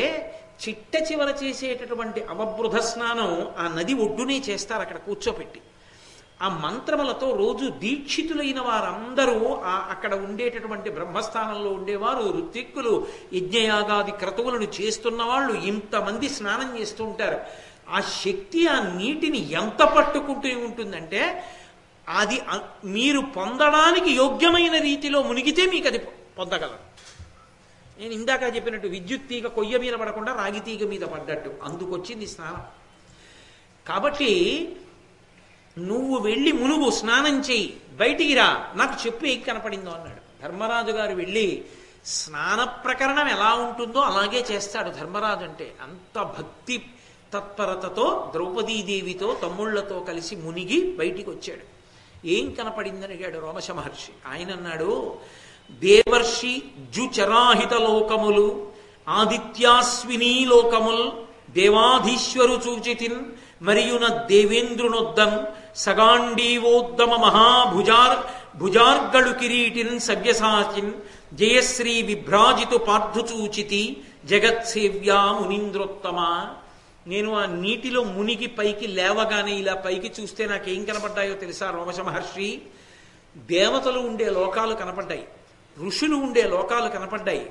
చిట్ట చివర చేసేటటువంటి అవబృధ స్నానం ఆ నది ఒడ్డునే చేస్తారు అక్కడ కూర్చోపెట్టి. ఆ మంత్రములతో రోజు దీక్షితులైన వారందరూ ఆ అక్కడ ఉండేటటువంటి బ్రహ్మస్థానంలో ఉండేవారు ఋత్విక్కులు యజ్ఞయాగాది క్రతువులను చేస్తున్న వాళ్ళు ఇంతమంది స్నానం చేస్తూ ఉంటారు. ఆ శక్తి ఆ నీటిని ఎంత పట్టుకుంటూ ఉంటుందంటే అది మీరు పొందడానికి యోగ్యమైన రీతిలో మునిగితే మీకు అది పొందగలరు. నేను ఇందాక చెప్పినట్టు విద్యుత్ తీగ కొయ్య మీద పడకుండా రాగి తీగ మీద పడ్డట్టు. అందుకొచ్చింది స్నానం. కాబట్టి నువ్వు వెళ్ళి మునుగు స్నానం చేయి బయటికి రా నాకు చెప్పు ఏం కనపడిందో అన్నాడు. ధర్మరాజు గారు వెళ్ళి స్నాన ప్రకరణం ఎలా ఉంటుందో అలాగే చేస్తాడు ధర్మరాజు అంటే. అంత భక్తి తత్పరతతో ద్రౌపదీదేవితో తమ్ముళ్ళతో కలిసి మునిగి బయటికి వచ్చాడు. ఏం కనపడిందని అడిగాడు రోమశ మహర్షి. ఆయన అన్నాడు దేవర్షి జుచరాహిత లోకములు ఆదిత్యాస్వినీ లోకముల్ దేవాధీశ్వరు చూచితిన్ మరియున దేవేంద్రునొద్దన్ సగాండీవోద్దమ మహాభుజార్ భుజార్గళు కిరీటిన్ సవ్యసాచిన్ జయశ్రీ విభ్రాజితు పార్థుచూచితి జగత్సేవ్యా మునీంద్రోత్తమ. నేను ఆ నీటిలో మునిగి పైకి లేవగానే ఇలా పైకి చూస్తే నాకేం కనపడ్డాయో తెలుసా రోమశ మహర్షి? దేవతలు ఉండే లోకాలు కనపడ్డాయి. ఋషులు ఉండే లోకాలు కనపడ్డాయి.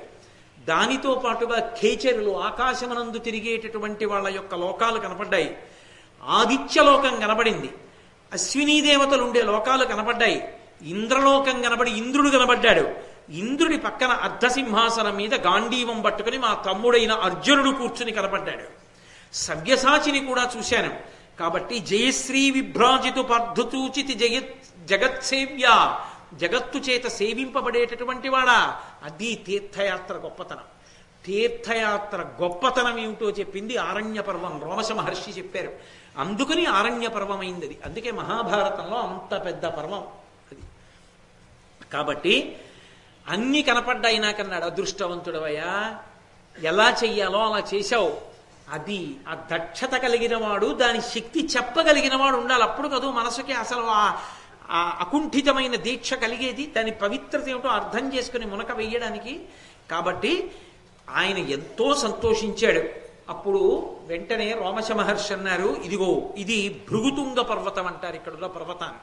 దానితో పాటుగా ఖేచరులు ఆకాశమనందు తిరిగేటటువంటి వాళ్ళ యొక్క లోకాలు కనపడ్డాయి. ఆదిత్యలోకం కనపడింది అశ్వినీ దేవతలు ఉండే లోకాలు కనపడ్డాయి. ఇంద్రలోకం కనబడి ఇంద్రుడు కనబడ్డాడు. ఇంద్రుడి పక్కన అర్ధసింహాసనం మీద గాంధీవం పట్టుకుని మా తమ్ముడైన అర్జునుడు కూర్చుని కనపడ్డాడు. సవ్యసాచిని కూడా చూశాను. కాబట్టి జయశ్రీ విభ్రాజితు పర్ధుతూచితి జగత్ జగత్సేవ్య. జగత్తు చేత సేవింపబడేటటువంటి వాడా? అది తీర్థయాత్ర గొప్పతనం. తీర్థయాత్ర గొప్పతనం ఏమిటో చెప్పింది ఆరణ్య పర్వం రోమశ మహర్షి చెప్పారు. అందుకని ఆరణ్య పర్వం అయింది అది అందుకే మహాభారతంలో అంత పెద్ద పర్వం అది. కాబట్టి అన్ని కనపడ్డాయి నాకన్నాడు అదృష్టవంతుడవయ్యా ఎలా చెయ్యాలో అలా చేశావు. అది ఆ దక్షత కలిగిన వాడు దాని శక్తి చెప్పగలిగిన వాడు ఉండాలి. అప్పుడు కదూ మనసుకి అసలు ఆ ఆ అకుంఠితమైన దీక్ష కలిగేది దాని పవిత్రత ఏమిటో అర్థం చేసుకుని మునక వేయడానికి కాబట్టి ఆయన ఎంతో సంతోషించాడు. అప్పుడు వెంటనే రోమశ మహర్షి అన్నారు ఇదిగో ఇది భృగుతుంగ పర్వతం అంటారు ఇక్కడ పర్వతాన్ని.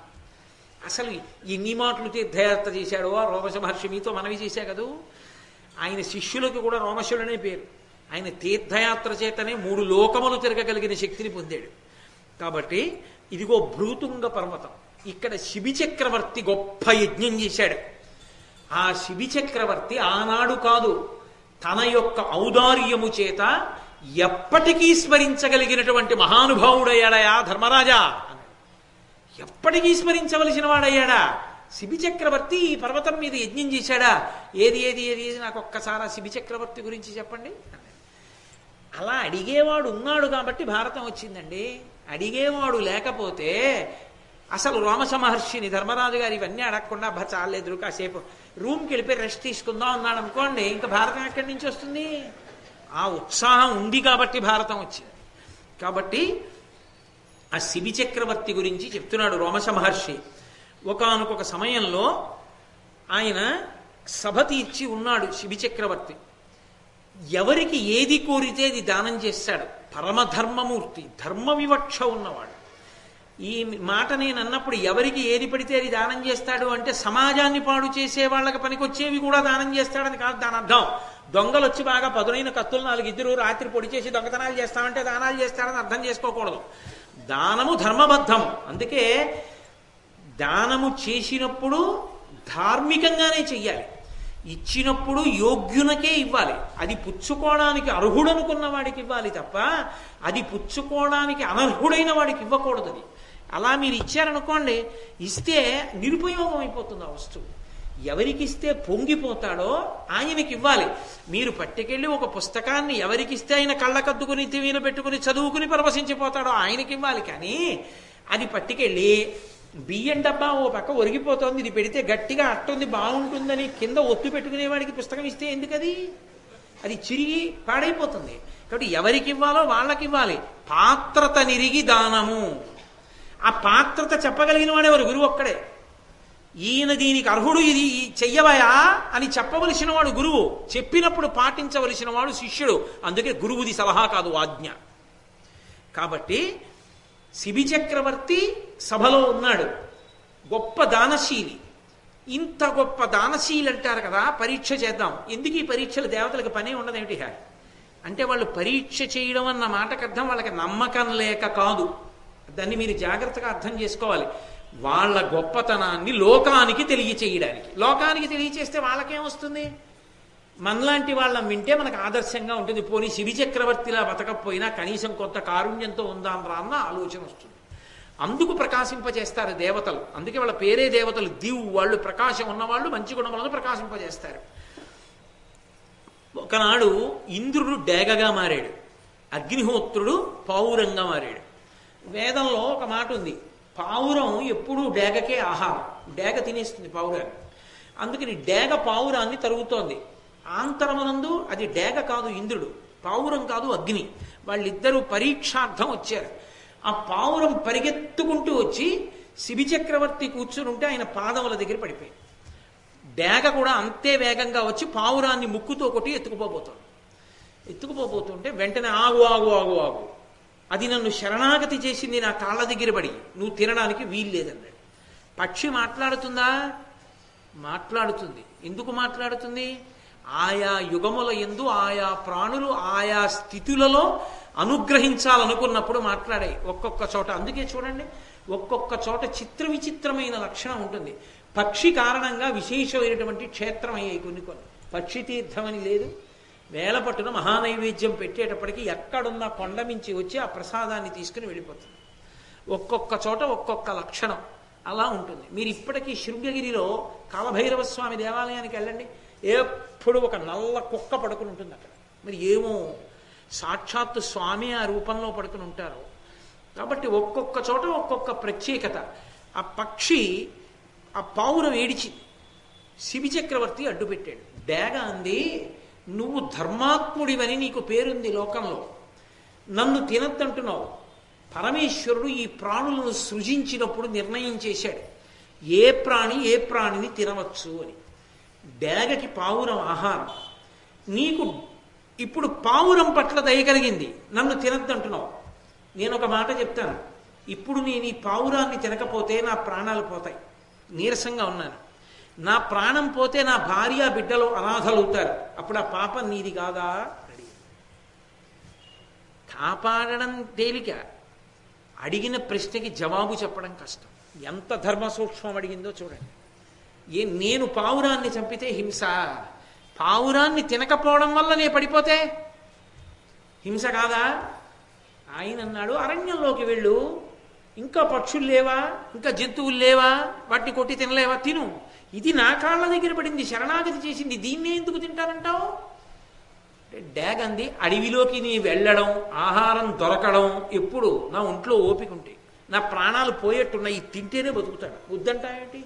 అసలు ఎన్ని మాటలు తీర్థయాత్ర చేశాడో ఆ రోమశ మహర్షి మీతో మనవి చేశా కదూ? ఆయన శిష్యులకు కూడా రోమశులనే పేరు. ఆయన తీర్థయాత్ర చేతనే మూడు లోకములు తిరగగలిగిన శక్తిని పొందాడు. కాబట్టి ఇదిగో భృతుంగ పర్వతం. ఇక్కడ శిబి చక్రవర్తి గొప్ప యజ్ఞం చేశాడు. ఆ శిబి చక్రవర్తి ఆనాడు కాదు తన యొక్క ఔదార్యము చేత ఎప్పటికీ స్మరించగలిగినటువంటి మహానుభావుడయ్యాడయా ధర్మరాజా? ఎప్పటికీ స్మరించవలసిన వాడయ్యాడా శిబి చక్రవర్తి ఈ పర్వతం మీద యజ్ఞం చేశాడా? ఏది ఏది ఏది ఏది? నాకు ఒక్కసారి ఆ శిబి చక్రవర్తి గురించి చెప్పండి. అలా అడిగేవాడు ఉన్నాడు కాబట్టి భారతం వచ్చిందండి. అడిగేవాడు లేకపోతే అసలు రోమశ మహర్షిని ధర్మరాజు గారు ఇవన్నీ అడగకుండా అబ్బా చాలేదు కాసేపు. రూమ్కి వెళ్ళిపోయి రెస్ట్ తీసుకుందాం అన్నాడు అనుకోండి ఇంకా భారతం ఎక్కడి నుంచి వస్తుంది? ఆ ఉత్సాహం ఉంది కాబట్టి భారతం వచ్చింది. కాబట్టి ఆ శిబి చక్రవర్తి గురించి చెప్తున్నాడు రోమశ మహర్షి. ఒకానొక సమయంలో ఆయన సభ తీర్చి ఉన్నాడు శిబి చక్రవర్తి. ఎవరికి ఏది కోరితే అది దానం చేస్తాడు. పరమధర్మమూర్తి ధర్మ వివక్ష ఉన్నవాడు. ఈ మాట నేను అన్నప్పుడు ఎవరికి ఏది పడితే అది దానం చేస్తాడు అంటే సమాజాన్ని పాడు చేసే వాళ్ళకి పనికొచ్చేవి కూడా దానం చేస్తాడని కాదు దాని అర్థం. దొంగలు వచ్చి బాగా పదునైన కత్తులు నాలుగు ఇద్దరు రాత్రి పొడి చేసి దొంగతనాలు చేస్తామంటే దానాలు చేస్తాడని అర్థం చేసుకోకూడదు. దానము ధర్మబద్ధం. అందుకే దానము చేసినప్పుడు ధార్మికంగానే చెయ్యాలి. ఇచ్చినప్పుడు యోగ్యునకే ఇవ్వాలి. అది పుచ్చుకోవడానికి అర్హుడనుకున్న వాడికి ఇవ్వాలి తప్ప అది పుచ్చుకోవడానికి అనర్హుడైన వాడికి ఇవ్వకూడదు అది. అలా మీరు ఇచ్చారనుకోండి ఇస్తే నిరుపయోగం అయిపోతుంది ఆ వస్తువు. ఎవరికి ఇస్తే పొంగిపోతాడో ఆయనకి ఇవ్వాలి. మీరు పట్టుకెళ్ళి ఒక పుస్తకాన్ని ఎవరికి ఇస్తే ఆయన కళ్ళకద్దుకుని తివీన పెట్టుకుని చదువుకుని పరవశించిపోతాడో ఆయనకి ఇవ్వాలి కానీ అది పట్టుకెళ్ళి బియ్యం డబ్బా ఓ పక్క ఒరిగిపోతుంది ఇది పెడితే గట్టిగా అట్టుంది బాగుంటుందని కింద ఒత్తు పెట్టుకునేవాడికి పుస్తకం ఇస్తే ఎందుకది? అది చిరిగి పాడైపోతుంది. కాబట్టి ఎవరికి ఇవ్వాలో వాళ్ళకి ఇవ్వాలి. పాత్రత నిరిగి దానము. ఆ పాత్రత చెప్పగలిగిన వాడెవరు? గురువు ఒక్కడే. ఈయన దీనికి అర్హుడు ఇది. చెయ్యవయా అని చెప్పవలసిన వాడు గురువు. చెప్పినప్పుడు పాటించవలసిన వాడు శిష్యుడు. అందుకే గురువుది సలహా కాదు ఆజ్ఞ. కాబట్టి శిబి చక్రవర్తి సభలో ఉన్నాడు. గొప్ప దానశీలి. ఇంత గొప్ప దానశీలి అంటారు కదా పరీక్ష చేద్దాం. ఎందుకు ఈ పరీక్షలు దేవతలకు పనే ఉండదేమిటి? అంటే వాళ్ళు పరీక్ష చేయడం అన్న మాటకు అర్థం వాళ్ళకి నమ్మకం లేక కాదు. దాన్ని మీరు జాగ్రత్తగా అర్థం చేసుకోవాలి. వాళ్ళ గొప్పతనాన్ని లోకానికి తెలియచేయడానికి. లోకానికి తెలియచేస్తే వాళ్ళకేం వస్తుంది? మనలాంటి వాళ్ళం వింటే మనకు ఆదర్శంగా ఉంటుంది. పోనీ శివి చక్రవర్తిలా బతకపోయినా కనీసం కొంత కారుణ్యంతో ఉందాం రా అన్న ఆలోచన వస్తుంది. అందుకు ప్రకాశింపజేస్తారు దేవతలు. అందుకే వాళ్ళ పేరే దేవతలు. దీవు వాళ్ళు ప్రకాశం ఉన్నవాళ్ళు మంచి గుణములను ప్రకాశింపజేస్తారు. ఒకనాడు ఇంద్రుడు డేగగా మారాడు. అగ్నిహోత్రుడు పౌరంగా మారాడు. వేదంలో ఒక మాట ఉంది. పావురం ఎప్పుడూ డేగకే ఆహారం. డేగ తినేస్తుంది పావురాన్ని అందుకని డేగ పావురాన్ని తరుగుతోంది. ఆంతరమునందు అది డేగ కాదు ఇంద్రుడు. పావురం కాదు అగ్ని. వాళ్ళిద్దరూ పరీక్షార్థం వచ్చారు. ఆ పావురం పరిగెత్తుకుంటూ వచ్చి శిబి చక్రవర్తి కూర్చుని ఉంటే ఆయన పాదముల దగ్గర పడిపోయింది డేగ కూడా అంతే వేగంగా వచ్చి పావురాన్ని ముక్కుతో కొట్టి ఎత్తుకుపోబోతుంది. ఎత్తుకుపోబోతుంటే వెంటనే ఆగు ఆగు ఆగు ఆగు. అది నన్ను శరణాగతి చేసింది నా కాళ్ళ దగ్గర పడి. నువ్వు తినడానికి వీలు లేదన్నాడు. పక్షి మాట్లాడుతుందా? మాట్లాడుతుంది. ఎందుకు మాట్లాడుతుంది? ఆయా యుగముల ఎందు ఆయా ప్రాణులు ఆయా స్థితులలో అనుగ్రహించాలనుకున్నప్పుడు మాట్లాడాయి. ఒక్కొక్క చోట అందుకే చూడండి ఒక్కొక్క చోట చిత్ర విచిత్రమైన లక్షణం ఉంటుంది. పక్షి కారణంగా విశేషమైనటువంటి క్షేత్రం అయ్యాయి కొన్ని కొన్ని. పక్షి తీర్థమని లేదు వేల పట్టున మహానైవేద్యం పెట్టేటప్పటికి ఎక్కడున్న కొండ మించి వచ్చి ఆ ప్రసాదాన్ని తీసుకుని వెళ్ళిపోతుంది. ఒక్కొక్క చోట ఒక్కొక్క లక్షణం అలా ఉంటుంది. మీరు ఇప్పటికీ శృంగగిరిలో కాలభైరవ స్వామి దేవాలయానికి వెళ్ళండి. ఎప్పుడు ఒక నల్ల కుక్క పడుకుని ఉంటుంది అక్కడ. మరి ఏమో సాక్షాత్తు స్వామి ఆ రూపంలో పడుకుని ఉంటారు. కాబట్టి ఒక్కొక్క చోట ఒక్కొక్క ప్రత్యేకత. ఆ పక్షి ఆ పావురం ఏడిచి శివి చక్రవర్తి అడ్డుపెట్టాడు. డేగ అంది నువ్వు ధర్మాత్ముడివని నీకు పేరుంది లోకంలో. నన్ను తినద్దంటున్నావు. పరమేశ్వరుడు ఈ ప్రాణులను సృజించినప్పుడు నిర్ణయం చేశాడు. ఏ ప్రాణి ఏ ప్రాణిని తినవచ్చు అని. డేగకి పావురం ఆహారం. నీకు ఇప్పుడు పావురం పట్ల దయ కలిగింది. నన్ను తినద్దంటున్నావు. నేను ఒక మాట చెప్తాను. ఇప్పుడు నేను ఈ పావురాన్ని తినకపోతే నా ప్రాణాలు పోతాయి. నీరసంగా ఉన్నాను. నా ప్రాణం పోతే నా భార్య బిడ్డలు అనాథలవుతారు. అప్పుడు ఆ పాపం నీది కాదా? కాపాడడం తేలిక. అడిగిన ప్రశ్నకి జవాబు చెప్పడం కష్టం. ఎంత ధర్మ సూక్ష్మం అడిగిందో చూడండి. ఏ నేను పావురాన్ని చంపితే హింస. పావురాన్ని తినకపోవడం వల్ల నే పడిపోతే హింస కాదా? ఆయన అన్నాడు అరణ్యంలోకి వెళ్ళు. ఇంకా పక్షులు లేవా? ఇంకా జంతువులు లేవా? వాటిని కొట్టి తినలేవా? తిను. ఇది నా కాళ్ళ దగ్గర పడింది శరణాగతి చేసింది దీన్నే ఎందుకు తింటానంటావు? డ్యాగ్ అంది అడవిలోకి నీ వెళ్ళడం ఆహారం దొరకడం ఎప్పుడు నా ఒంట్లో ఓపిక ఉంటే నా ప్రాణాలు పోయేట్టున్నాయి తింటేనే బతుకుతాడు. వద్దంటావేంటి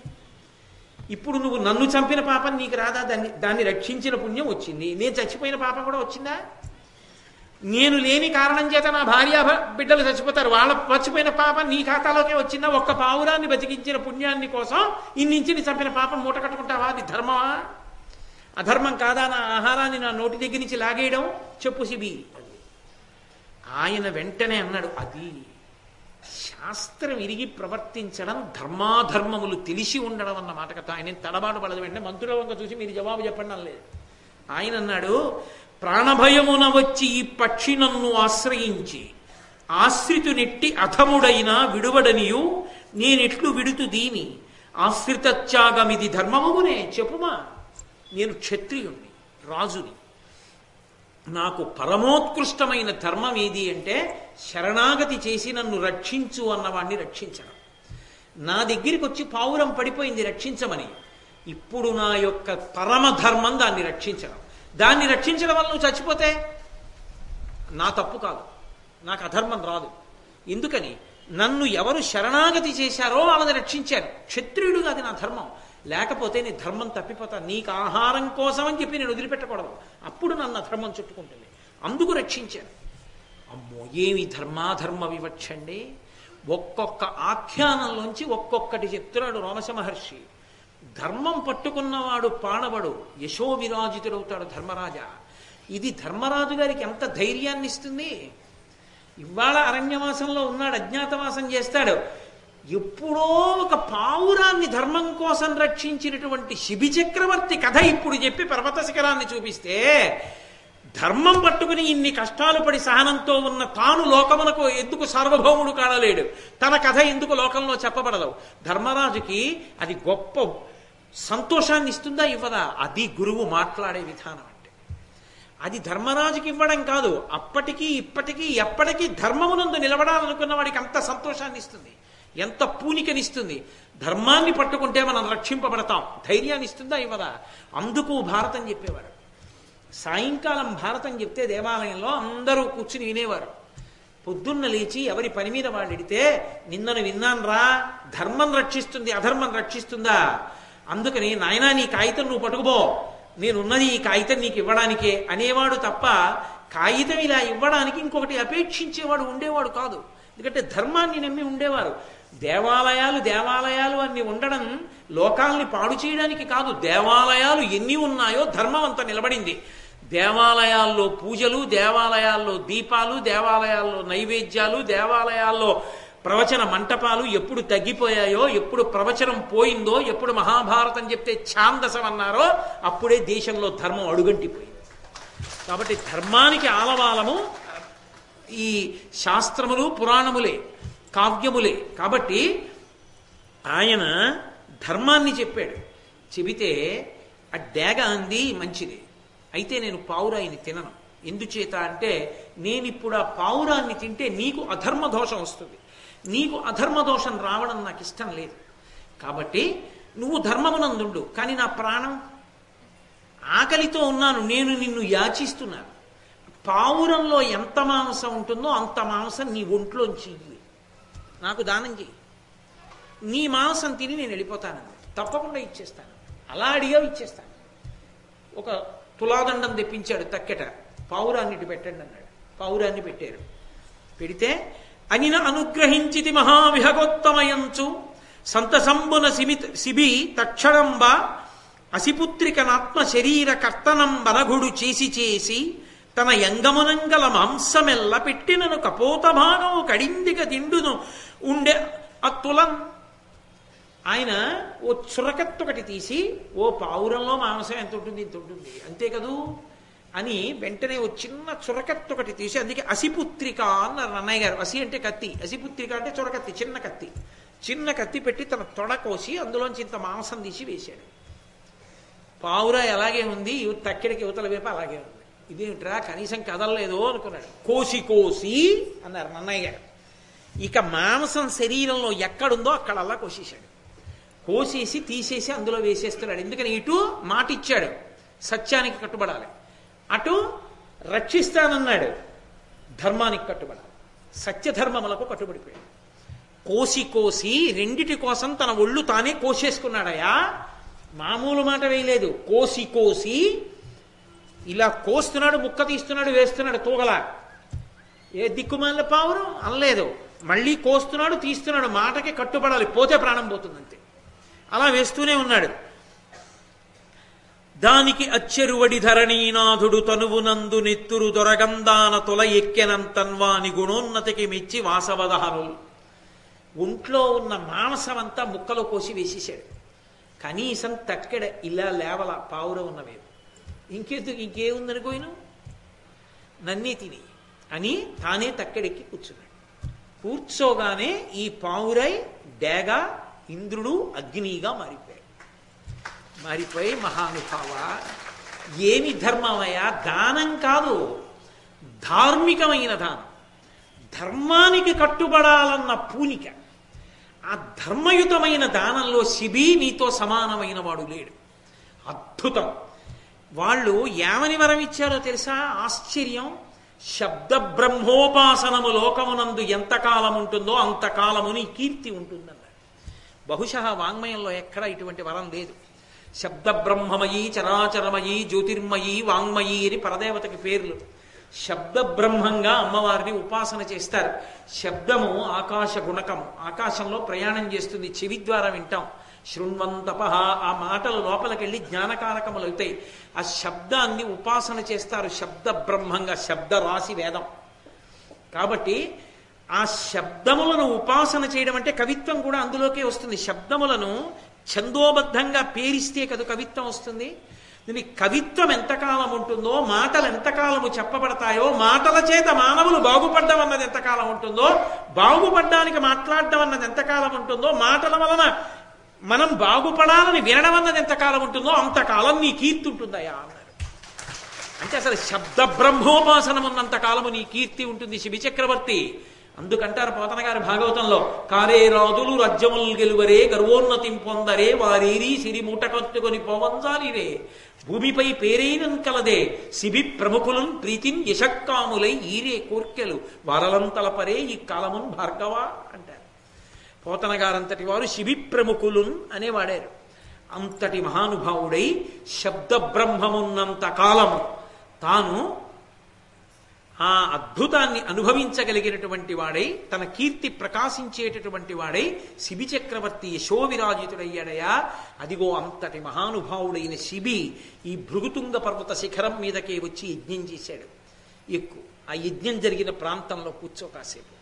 ఇప్పుడు నువ్వు నన్ను చంపిన పాపం నీకు రాదా? దాన్ని దాన్ని రక్షించిన పుణ్యం వచ్చింది. నేను చచ్చిపోయిన పాపం కూడా వచ్చిందా? నేను లేని కారణం చేత నా భార్య బిడ్డలు చచ్చిపోతారు. వాళ్ళ చచ్చిపోయిన పాపం నీ ఖాతాలోకే వచ్చిందా ఒక్క పావురాన్ని బతికించిన పుణ్యాన్ని కోసం ఇన్నించిని చంపిన పాపం మూట కట్టుకుంటావా? అది ధర్మమా? అధర్మం కాదా? నా ఆహారాన్ని నా నోటి దగ్గర నుంచి లాగేయడం చెప్పు సిబి. ఆయన వెంటనే అన్నాడు అది శాస్త్రం ఇరిగి ప్రవర్తించడం ధర్మాధర్మములు తెలిసి ఉండడం అన్న మాట కదా ఆయన తడబాటు పడదు. వెంటనే మంత్రుల వంక చూసి మీరు జవాబు చెప్పండి లేదు ఆయన అన్నాడు ప్రాణభయమున వచ్చి ఈ పక్షి నన్ను ఆశ్రయించి ఆశ్రితునెట్టి అధముడైన విడువడనియు నేనెట్లు విడుతు దీని. ఆశ్రిత ఇది ధర్మమునే చెప్పుమా నేను క్షత్రియుణ్ణి రాజుని. నాకు పరమోత్కృష్టమైన ధర్మం ఏది అంటే శరణాగతి చేసి నన్ను రక్షించు అన్నవాణ్ణి రక్షించడం. నా దగ్గరికి వచ్చి పావురం పడిపోయింది రక్షించమని. ఇప్పుడు నా యొక్క పరమధర్మం దాన్ని రక్షించడం. దాన్ని రక్షించడం వల్ల నువ్వు చచ్చిపోతే నా తప్పు కాదు. నాకు అధర్మం రాదు. ఎందుకని? నన్ను ఎవరు శరణాగతి చేశారో వాళ్ళని రక్షించారు. క్షత్రియుడుగా అది నా ధర్మం. లేకపోతే నీ ధర్మం తప్పిపోతా. నీకు ఆహారం కోసం అని చెప్పి నేను వదిలిపెట్టకూడదు. అప్పుడు నన్ను ధర్మం చుట్టుకుంటుంది. అందుకు రక్షించాను. అమ్మో ఏమి ధర్మాధర్మ వివక్షండి? ఒక్కొక్క ఆఖ్యానంలోంచి ఒక్కొక్కటి చెప్తున్నాడు రోమశ మహర్షి. ధర్మం పట్టుకున్నవాడు పాడబడు యశో విరాజితుడవుతాడు ధర్మరాజా. ఇది ధర్మరాజు గారికి ఎంత ధైర్యాన్ని ఇస్తుంది ఇవాళ అరణ్యవాసంలో ఉన్నాడు అజ్ఞాతవాసం చేస్తాడు. ఎప్పుడో ఒక పావురాన్ని ధర్మం కోసం రక్షించినటువంటి శిబి చక్రవర్తి కథ ఇప్పుడు చెప్పి పర్వత శిఖరాన్ని చూపిస్తే ధర్మం పట్టుకుని ఇన్ని కష్టాలు పడి సహనంతో ఉన్న తాను లోకమునకు ఎందుకు సార్వభౌముడు కాడలేడు? తన కథ ఎందుకు లోకంలో చెప్పబడదు? ధర్మరాజుకి అది గొప్ప సంతోషాన్ని ఇస్తుందా ఇవ్వదా? అది గురువు మాట్లాడే విధానం అంటే. అది ధర్మరాజుకి ఇవ్వడం కాదు. అప్పటికీ ఇప్పటికీ ఎప్పటికీ ధర్మమునందు నిలబడాలనుకున్న వాడికి అంత సంతోషాన్ని ఇస్తుంది ఎంత పూనికనిస్తుంది. ధర్మాన్ని పట్టుకుంటే మనం రక్షింపబడతాం. ధైర్యాన్ని ఇస్తుందా ఇవ్వదా? అందుకు భారతం చెప్పేవారు. సాయంకాలం భారతం చెప్తే దేవాలయంలో అందరూ కూర్చుని వినేవారు. పొద్దున్న లేచి ఎవరి పని మీద వాళ్ళు ఎడితే నిన్నను విన్నాను రా ధర్మం రక్షిస్తుంది అధర్మం రక్షిస్తుందా? అందుకని నాయనా నీ కాగితం నువ్వు పట్టుకుపో. నేనున్నది ఈ కాగితం నీకు ఇవ్వడానికే అనేవాడు తప్ప కాగితం ఇలా ఇవ్వడానికి ఇంకొకటి అపేక్షించేవాడు ఉండేవాడు కాదు. ఎందుకంటే ధర్మాన్ని నమ్మి ఉండేవారు. దేవాలయాలు దేవాలయాలు అన్ని ఉండడం లోకాల్ని పాడు చేయడానికి కాదు. దేవాలయాలు ఎన్ని ఉన్నాయో ధర్మం అంత నిలబడింది. దేవాలయాల్లో పూజలు దేవాలయాల్లో దీపాలు దేవాలయాల్లో నైవేద్యాలు దేవాలయాల్లో ప్రవచన మంటపాలు ఎప్పుడు తగ్గిపోయాయో ఎప్పుడు ప్రవచనం పోయిందో ఎప్పుడు మహాభారతం చెప్తే ఛాందసం అన్నారో అప్పుడే దేశంలో ధర్మం అడుగంటిపోయింది. కాబట్టి ధర్మానికి ఆలవాలము ఈ శాస్త్రములు పురాణములే కావ్యములే. కాబట్టి ఆయన ధర్మాన్ని చెప్పాడు. చెబితే ఆ డేగ అంది మంచిది. అయితే నేను పావురాయిని తినను. ఎందుచేత అంటే నేను ఇప్పుడు ఆ పావురాన్ని తింటే నీకు అధర్మ దోషం వస్తుంది. నీకు అధర్మ దోషం రావడం నాకు ఇష్టం లేదు. కాబట్టి నువ్వు ధర్మమునందుండు కానీ నా ప్రాణం ఆకలితో ఉన్నాను నేను నిన్ను యాచిస్తున్నాను. పావురంలో ఎంత మాంసం ఉంటుందో అంత మాంసం నీ ఒంట్లోంచి నాకు దానం చెయ్యి. నీ మాంసం తిని నేను వెళ్ళిపోతాను. తప్పకుండా ఇచ్చేస్తాను. అలా అడిగా ఇచ్చేస్తాను. ఒక తులాదండం తెప్పించాడు తక్కెట. పావురాన్నిటి పెట్టండి అన్నాడు. పావురాన్ని పెట్టారు. పెడితే అనిన అనుగ్రహించితి మహావిహగోత్తమయంచు. సంతసంబున సిమి సిబి తక్షణంబ అసిపుత్రికనాత్మ శరీర కర్తనం బలగుడు చేసి చేసి తన యంగమునంగల మాంసమెల్ల పెట్టినను కపోత భాగము కడిందిక తిండును ఉండే అత్తులం. ఆయన ఓ చురకత్తొకటి తీసి ఓ పావురంలో మాంసం ఎంత ఉంటుంది ఇంత ఉంటుంది అంతే కదూ? అని వెంటనే ఓ చిన్న చురకత్తొకటి తీసి అందుకే అసిపుత్రిక అన్నారు అన్నయ్య గారు. అసి అంటే కత్తి. అసిపుత్రిక అంటే చురకత్తి చిన్న కత్తి. చిన్న కత్తి పెట్టి తన తొడ కోసి అందులోంచి ఇంత మాంసం తీసి వేశాడు. పావుర ఎలాగే ఉంది? తక్కిడికి యువతల వేప అలాగే ఉంది. ఇదేమిట్రా కనీసం కదలలేదు అనుకున్నాడు. కోసి కోసి అన్నారు నన్నయ్య గారు. ఇక మాంసం శరీరంలో ఎక్కడుందో అక్కడ అలా కోసేశాడు. కోసేసి తీసేసి అందులో వేసేస్తున్నాడు. ఎందుకని ఇటు మాట ఇచ్చాడు సత్యానికి కట్టుబడాలి. అటు రక్షిస్తానన్నాడు ధర్మానికి కట్టుబడాలి. సత్యధర్మములకు కట్టుబడిపోయాడు. కోసి కోసి రెండిటి కోసం తన ఒళ్ళు తానే కోసేసుకున్నాడయా మామూలు మాట వేయలేదు. కోసి కోసి ఇలా కోస్తున్నాడు ముక్క తీస్తున్నాడు వేస్తున్నాడు తూగలా. ఏ దిక్కుమాల పావురం? అనలేదు. మళ్ళీ కోస్తున్నాడు తీస్తున్నాడు మాటకి కట్టుబడాలి. పోతే ప్రాణం పోతుందంతే. అలా వేస్తూనే ఉన్నాడు. దానికి అచ్చెరువడి ధరణీనాథుడు తనువునందు నెత్తురు దొరగందాన తొల ఎక్కెనంతన్వాని గుణోన్నతికి మెచ్చి వాసవదహనులు ఒంట్లో ఉన్న మాంసమంతా ముక్కలో కోసి వేసేశాడు. కనీసం తక్కెడ ఇలా లేవల పావుర ఉన్నవేది ఇంకెందుకు ఇంకేముందనుకోయిను నన్నే తిని. అని తానే తక్కెడెక్కి కూర్చున్నాడు. కూర్చోగానే ఈ పావురై డేగ ఇంద్రుడు అగ్నిగా మారిపోయాడు. మారిపోయి మహానుభావ ఏమి ధర్మమయ్యా? దానం కాదు. ధార్మికమైన దానం. ధర్మానికి కట్టుబడాలన్న పూనిక. ఆ ధర్మయుతమైన దానంలో శిబి నీతో సమానమైన వాడు లేడు. అద్భుతం. వాళ్ళు ఏమని వరం ఇచ్చారో తెలుసా? ఆశ్చర్యం. శబ్ద బ్రహ్మోపాసనము లోకమునందు ఎంతకాలం ఉంటుందో అంతకాలముని కీర్తి ఉంటుందన్నారు బహుశా వాంగ్మయంలో ఎక్కడ ఇటువంటి వరం లేదు. శబ్ద చరాచరమయీ చరాచరమయి జ్యోతిర్మయి అని పరదేవతకి పేర్లు. శబ్ద బ్రహ్మంగా అమ్మవారిని ఉపాసన చేస్తారు. శబ్దము ఆకాశ గుణకం. ఆకాశంలో ప్రయాణం చేస్తుంది. చెవి ద్వారా వింటాం. శృణ్వంతప ఆ మాటలు లోపలికెళ్ళి జ్ఞానకారకములు అవుతాయి. ఆ శబ్దాన్ని ఉపాసన చేస్తారు. శబ్ద బ్రహ్మంగా శబ్ద రాశి వేదం. కాబట్టి ఆ శబ్దములను ఉపాసన చేయడం అంటే కవిత్వం కూడా అందులోకే వస్తుంది. శబ్దములను ఛందోబద్ధంగా పేరిస్తే కదా కవిత్వం వస్తుంది? దీని కవిత్వం ఎంతకాలం ఉంటుందో మాటలు ఎంతకాలము చెప్పబడతాయో మాటల చేత మానవులు బాగుపడ్డం అన్నది ఎంతకాలం ఉంటుందో బాగుపడడానికి మాట్లాడడం అన్నది ఎంతకాలం ఉంటుందో మాటల వలన మనం బాగుపడాలని వినడం అన్నది ఎంతకాలం ఉంటుందో అంతకాలం నీ కీర్తి ఉంటుందయా అన్నారు. అంటే అసలు శబ్ద బ్రహ్మోపాసనం ఉన్నంతకాలము నీ కీర్తి ఉంటుంది శిబి చక్రవర్తి అందుకంటారు పోతన గారి భాగవతంలో కారే రాజులు రాజ్యములు గెలువరే గర్వోన్నతిం పొందరే వారీరి సిరి మూట పోవంజాలిరే. భూమిపై పేరైనం కలదే శిబి ప్రముఖులం ప్రీతిం యశక్కాములై ఈరే కోర్కెలు. వారలంతలపరే ఈ కాలమున్ భార్గవ అంటారు. పోతన గారంతటి వారు శిబి ప్రముఖులున్ అనే వాడారు అంతటి మహానుభావుడై శబ్ద బ్రహ్మమున్నంత కాలము తాను ఆ అద్భుతాన్ని అనుభవించగలిగినటువంటి వాడై తన కీర్తి ప్రకాశించేటటువంటి వాడై శిబి చక్రవర్తి యశోవిరాజితుడయ్యాడయా అదిగో అంతటి మహానుభావుడైన శిబి ఈ భృగుతుంగ పర్వత శిఖరం మీదకే వచ్చి యజ్ఞం చేశాడు. ఎక్కువ ఆ యజ్ఞం జరిగిన ప్రాంతంలో కూర్చో కాసేపు.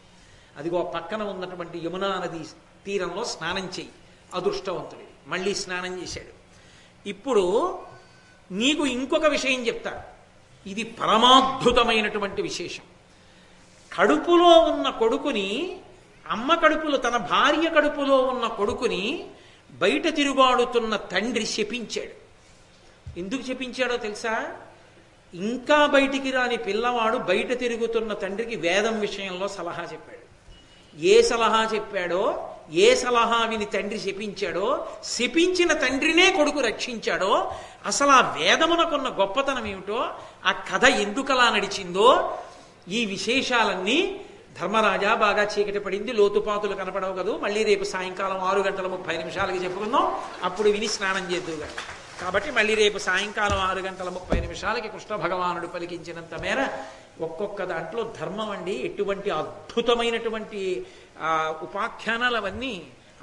అదిగో పక్కన ఉన్నటువంటి యమునా నది తీరంలో స్నానం చెయ్యి అదృష్టవంతుడి మళ్ళీ స్నానం చేశాడు. ఇప్పుడు నీకు ఇంకొక విషయం చెప్తా ఇది పరమాద్భుతమైనటువంటి విశేషం. కడుపులో ఉన్న కొడుకుని అమ్మ కడుపులో తన భార్య కడుపులో ఉన్న కొడుకుని బయట తిరుగాడుతున్న తండ్రి శపించాడు. ఎందుకు చెప్పించాడో తెలుసా? ఇంకా బయటికి రాని పిల్లవాడు బయట తిరుగుతున్న తండ్రికి వేదం విషయంలో సలహా చెప్పాడు. ఏ సలహా చెప్పాడో ఏ సలహా విని తండ్రి శపించాడో శపించిన తండ్రినే కొడుకు రక్షించాడో అసలు ఆ వేదమునకున్న గొప్పతనం ఏమిటో ఆ కథ ఎందుకలా నడిచిందో ఈ విశేషాలన్నీ ధర్మరాజా బాగా చీకటి పడింది లోతుపాతులు కనపడవు కదూ. మళ్ళీ రేపు సాయంకాలం ఆరు గంటల ముప్పై నిమిషాలకి చెప్పుకుందాం. అప్పుడు విని స్నానం చేద్దుగా కాబట్టి మళ్ళీ రేపు సాయంకాలం ఆరు గంటల ముప్పై నిమిషాలకి కృష్ణ భగవానుడు పలికించినంత మేర ఒక్కొక్క దాంట్లో ధర్మం అండి ఎటువంటి అద్భుతమైనటువంటి ఉపాఖ్యానాలు అవన్నీ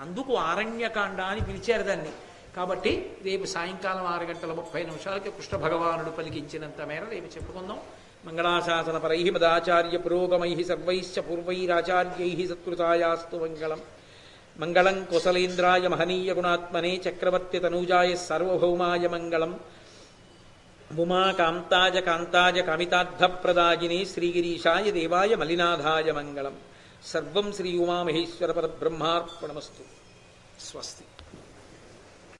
అందుకు ఆరణ్యకాండ అని పిలిచారు దాన్ని. కాబట్టి రేపు సాయంకాలం ఆరు గంటల ముప్పై నిమిషాలకి కృష్ణ భగవానుడు పలికించినంత మేర రేపు చెప్పుకుందాం. మంగళాశాసన పరై మదాచార్య పురోగమై సర్వైశ్చ పూర్వైరాచార్యై సత్కృతాయాస్తు మంగళం. మంగళం కుశలేంద్రాయ మహనీయ గుణాత్మనే చక్రవర్తి తనూజాయ సార్వభౌమాయ మంగళం. ఉమా కాంతాజ కాంతాజ కామితార్థప్రదాయినే శ్రీగిరీశాయ దేవాయ మలినాథాయ మంగళం. సర్వం శ్రీ ఉమామహేశ్వర పరబ్రహ్మార్పణమస్తు. స్వస్తి.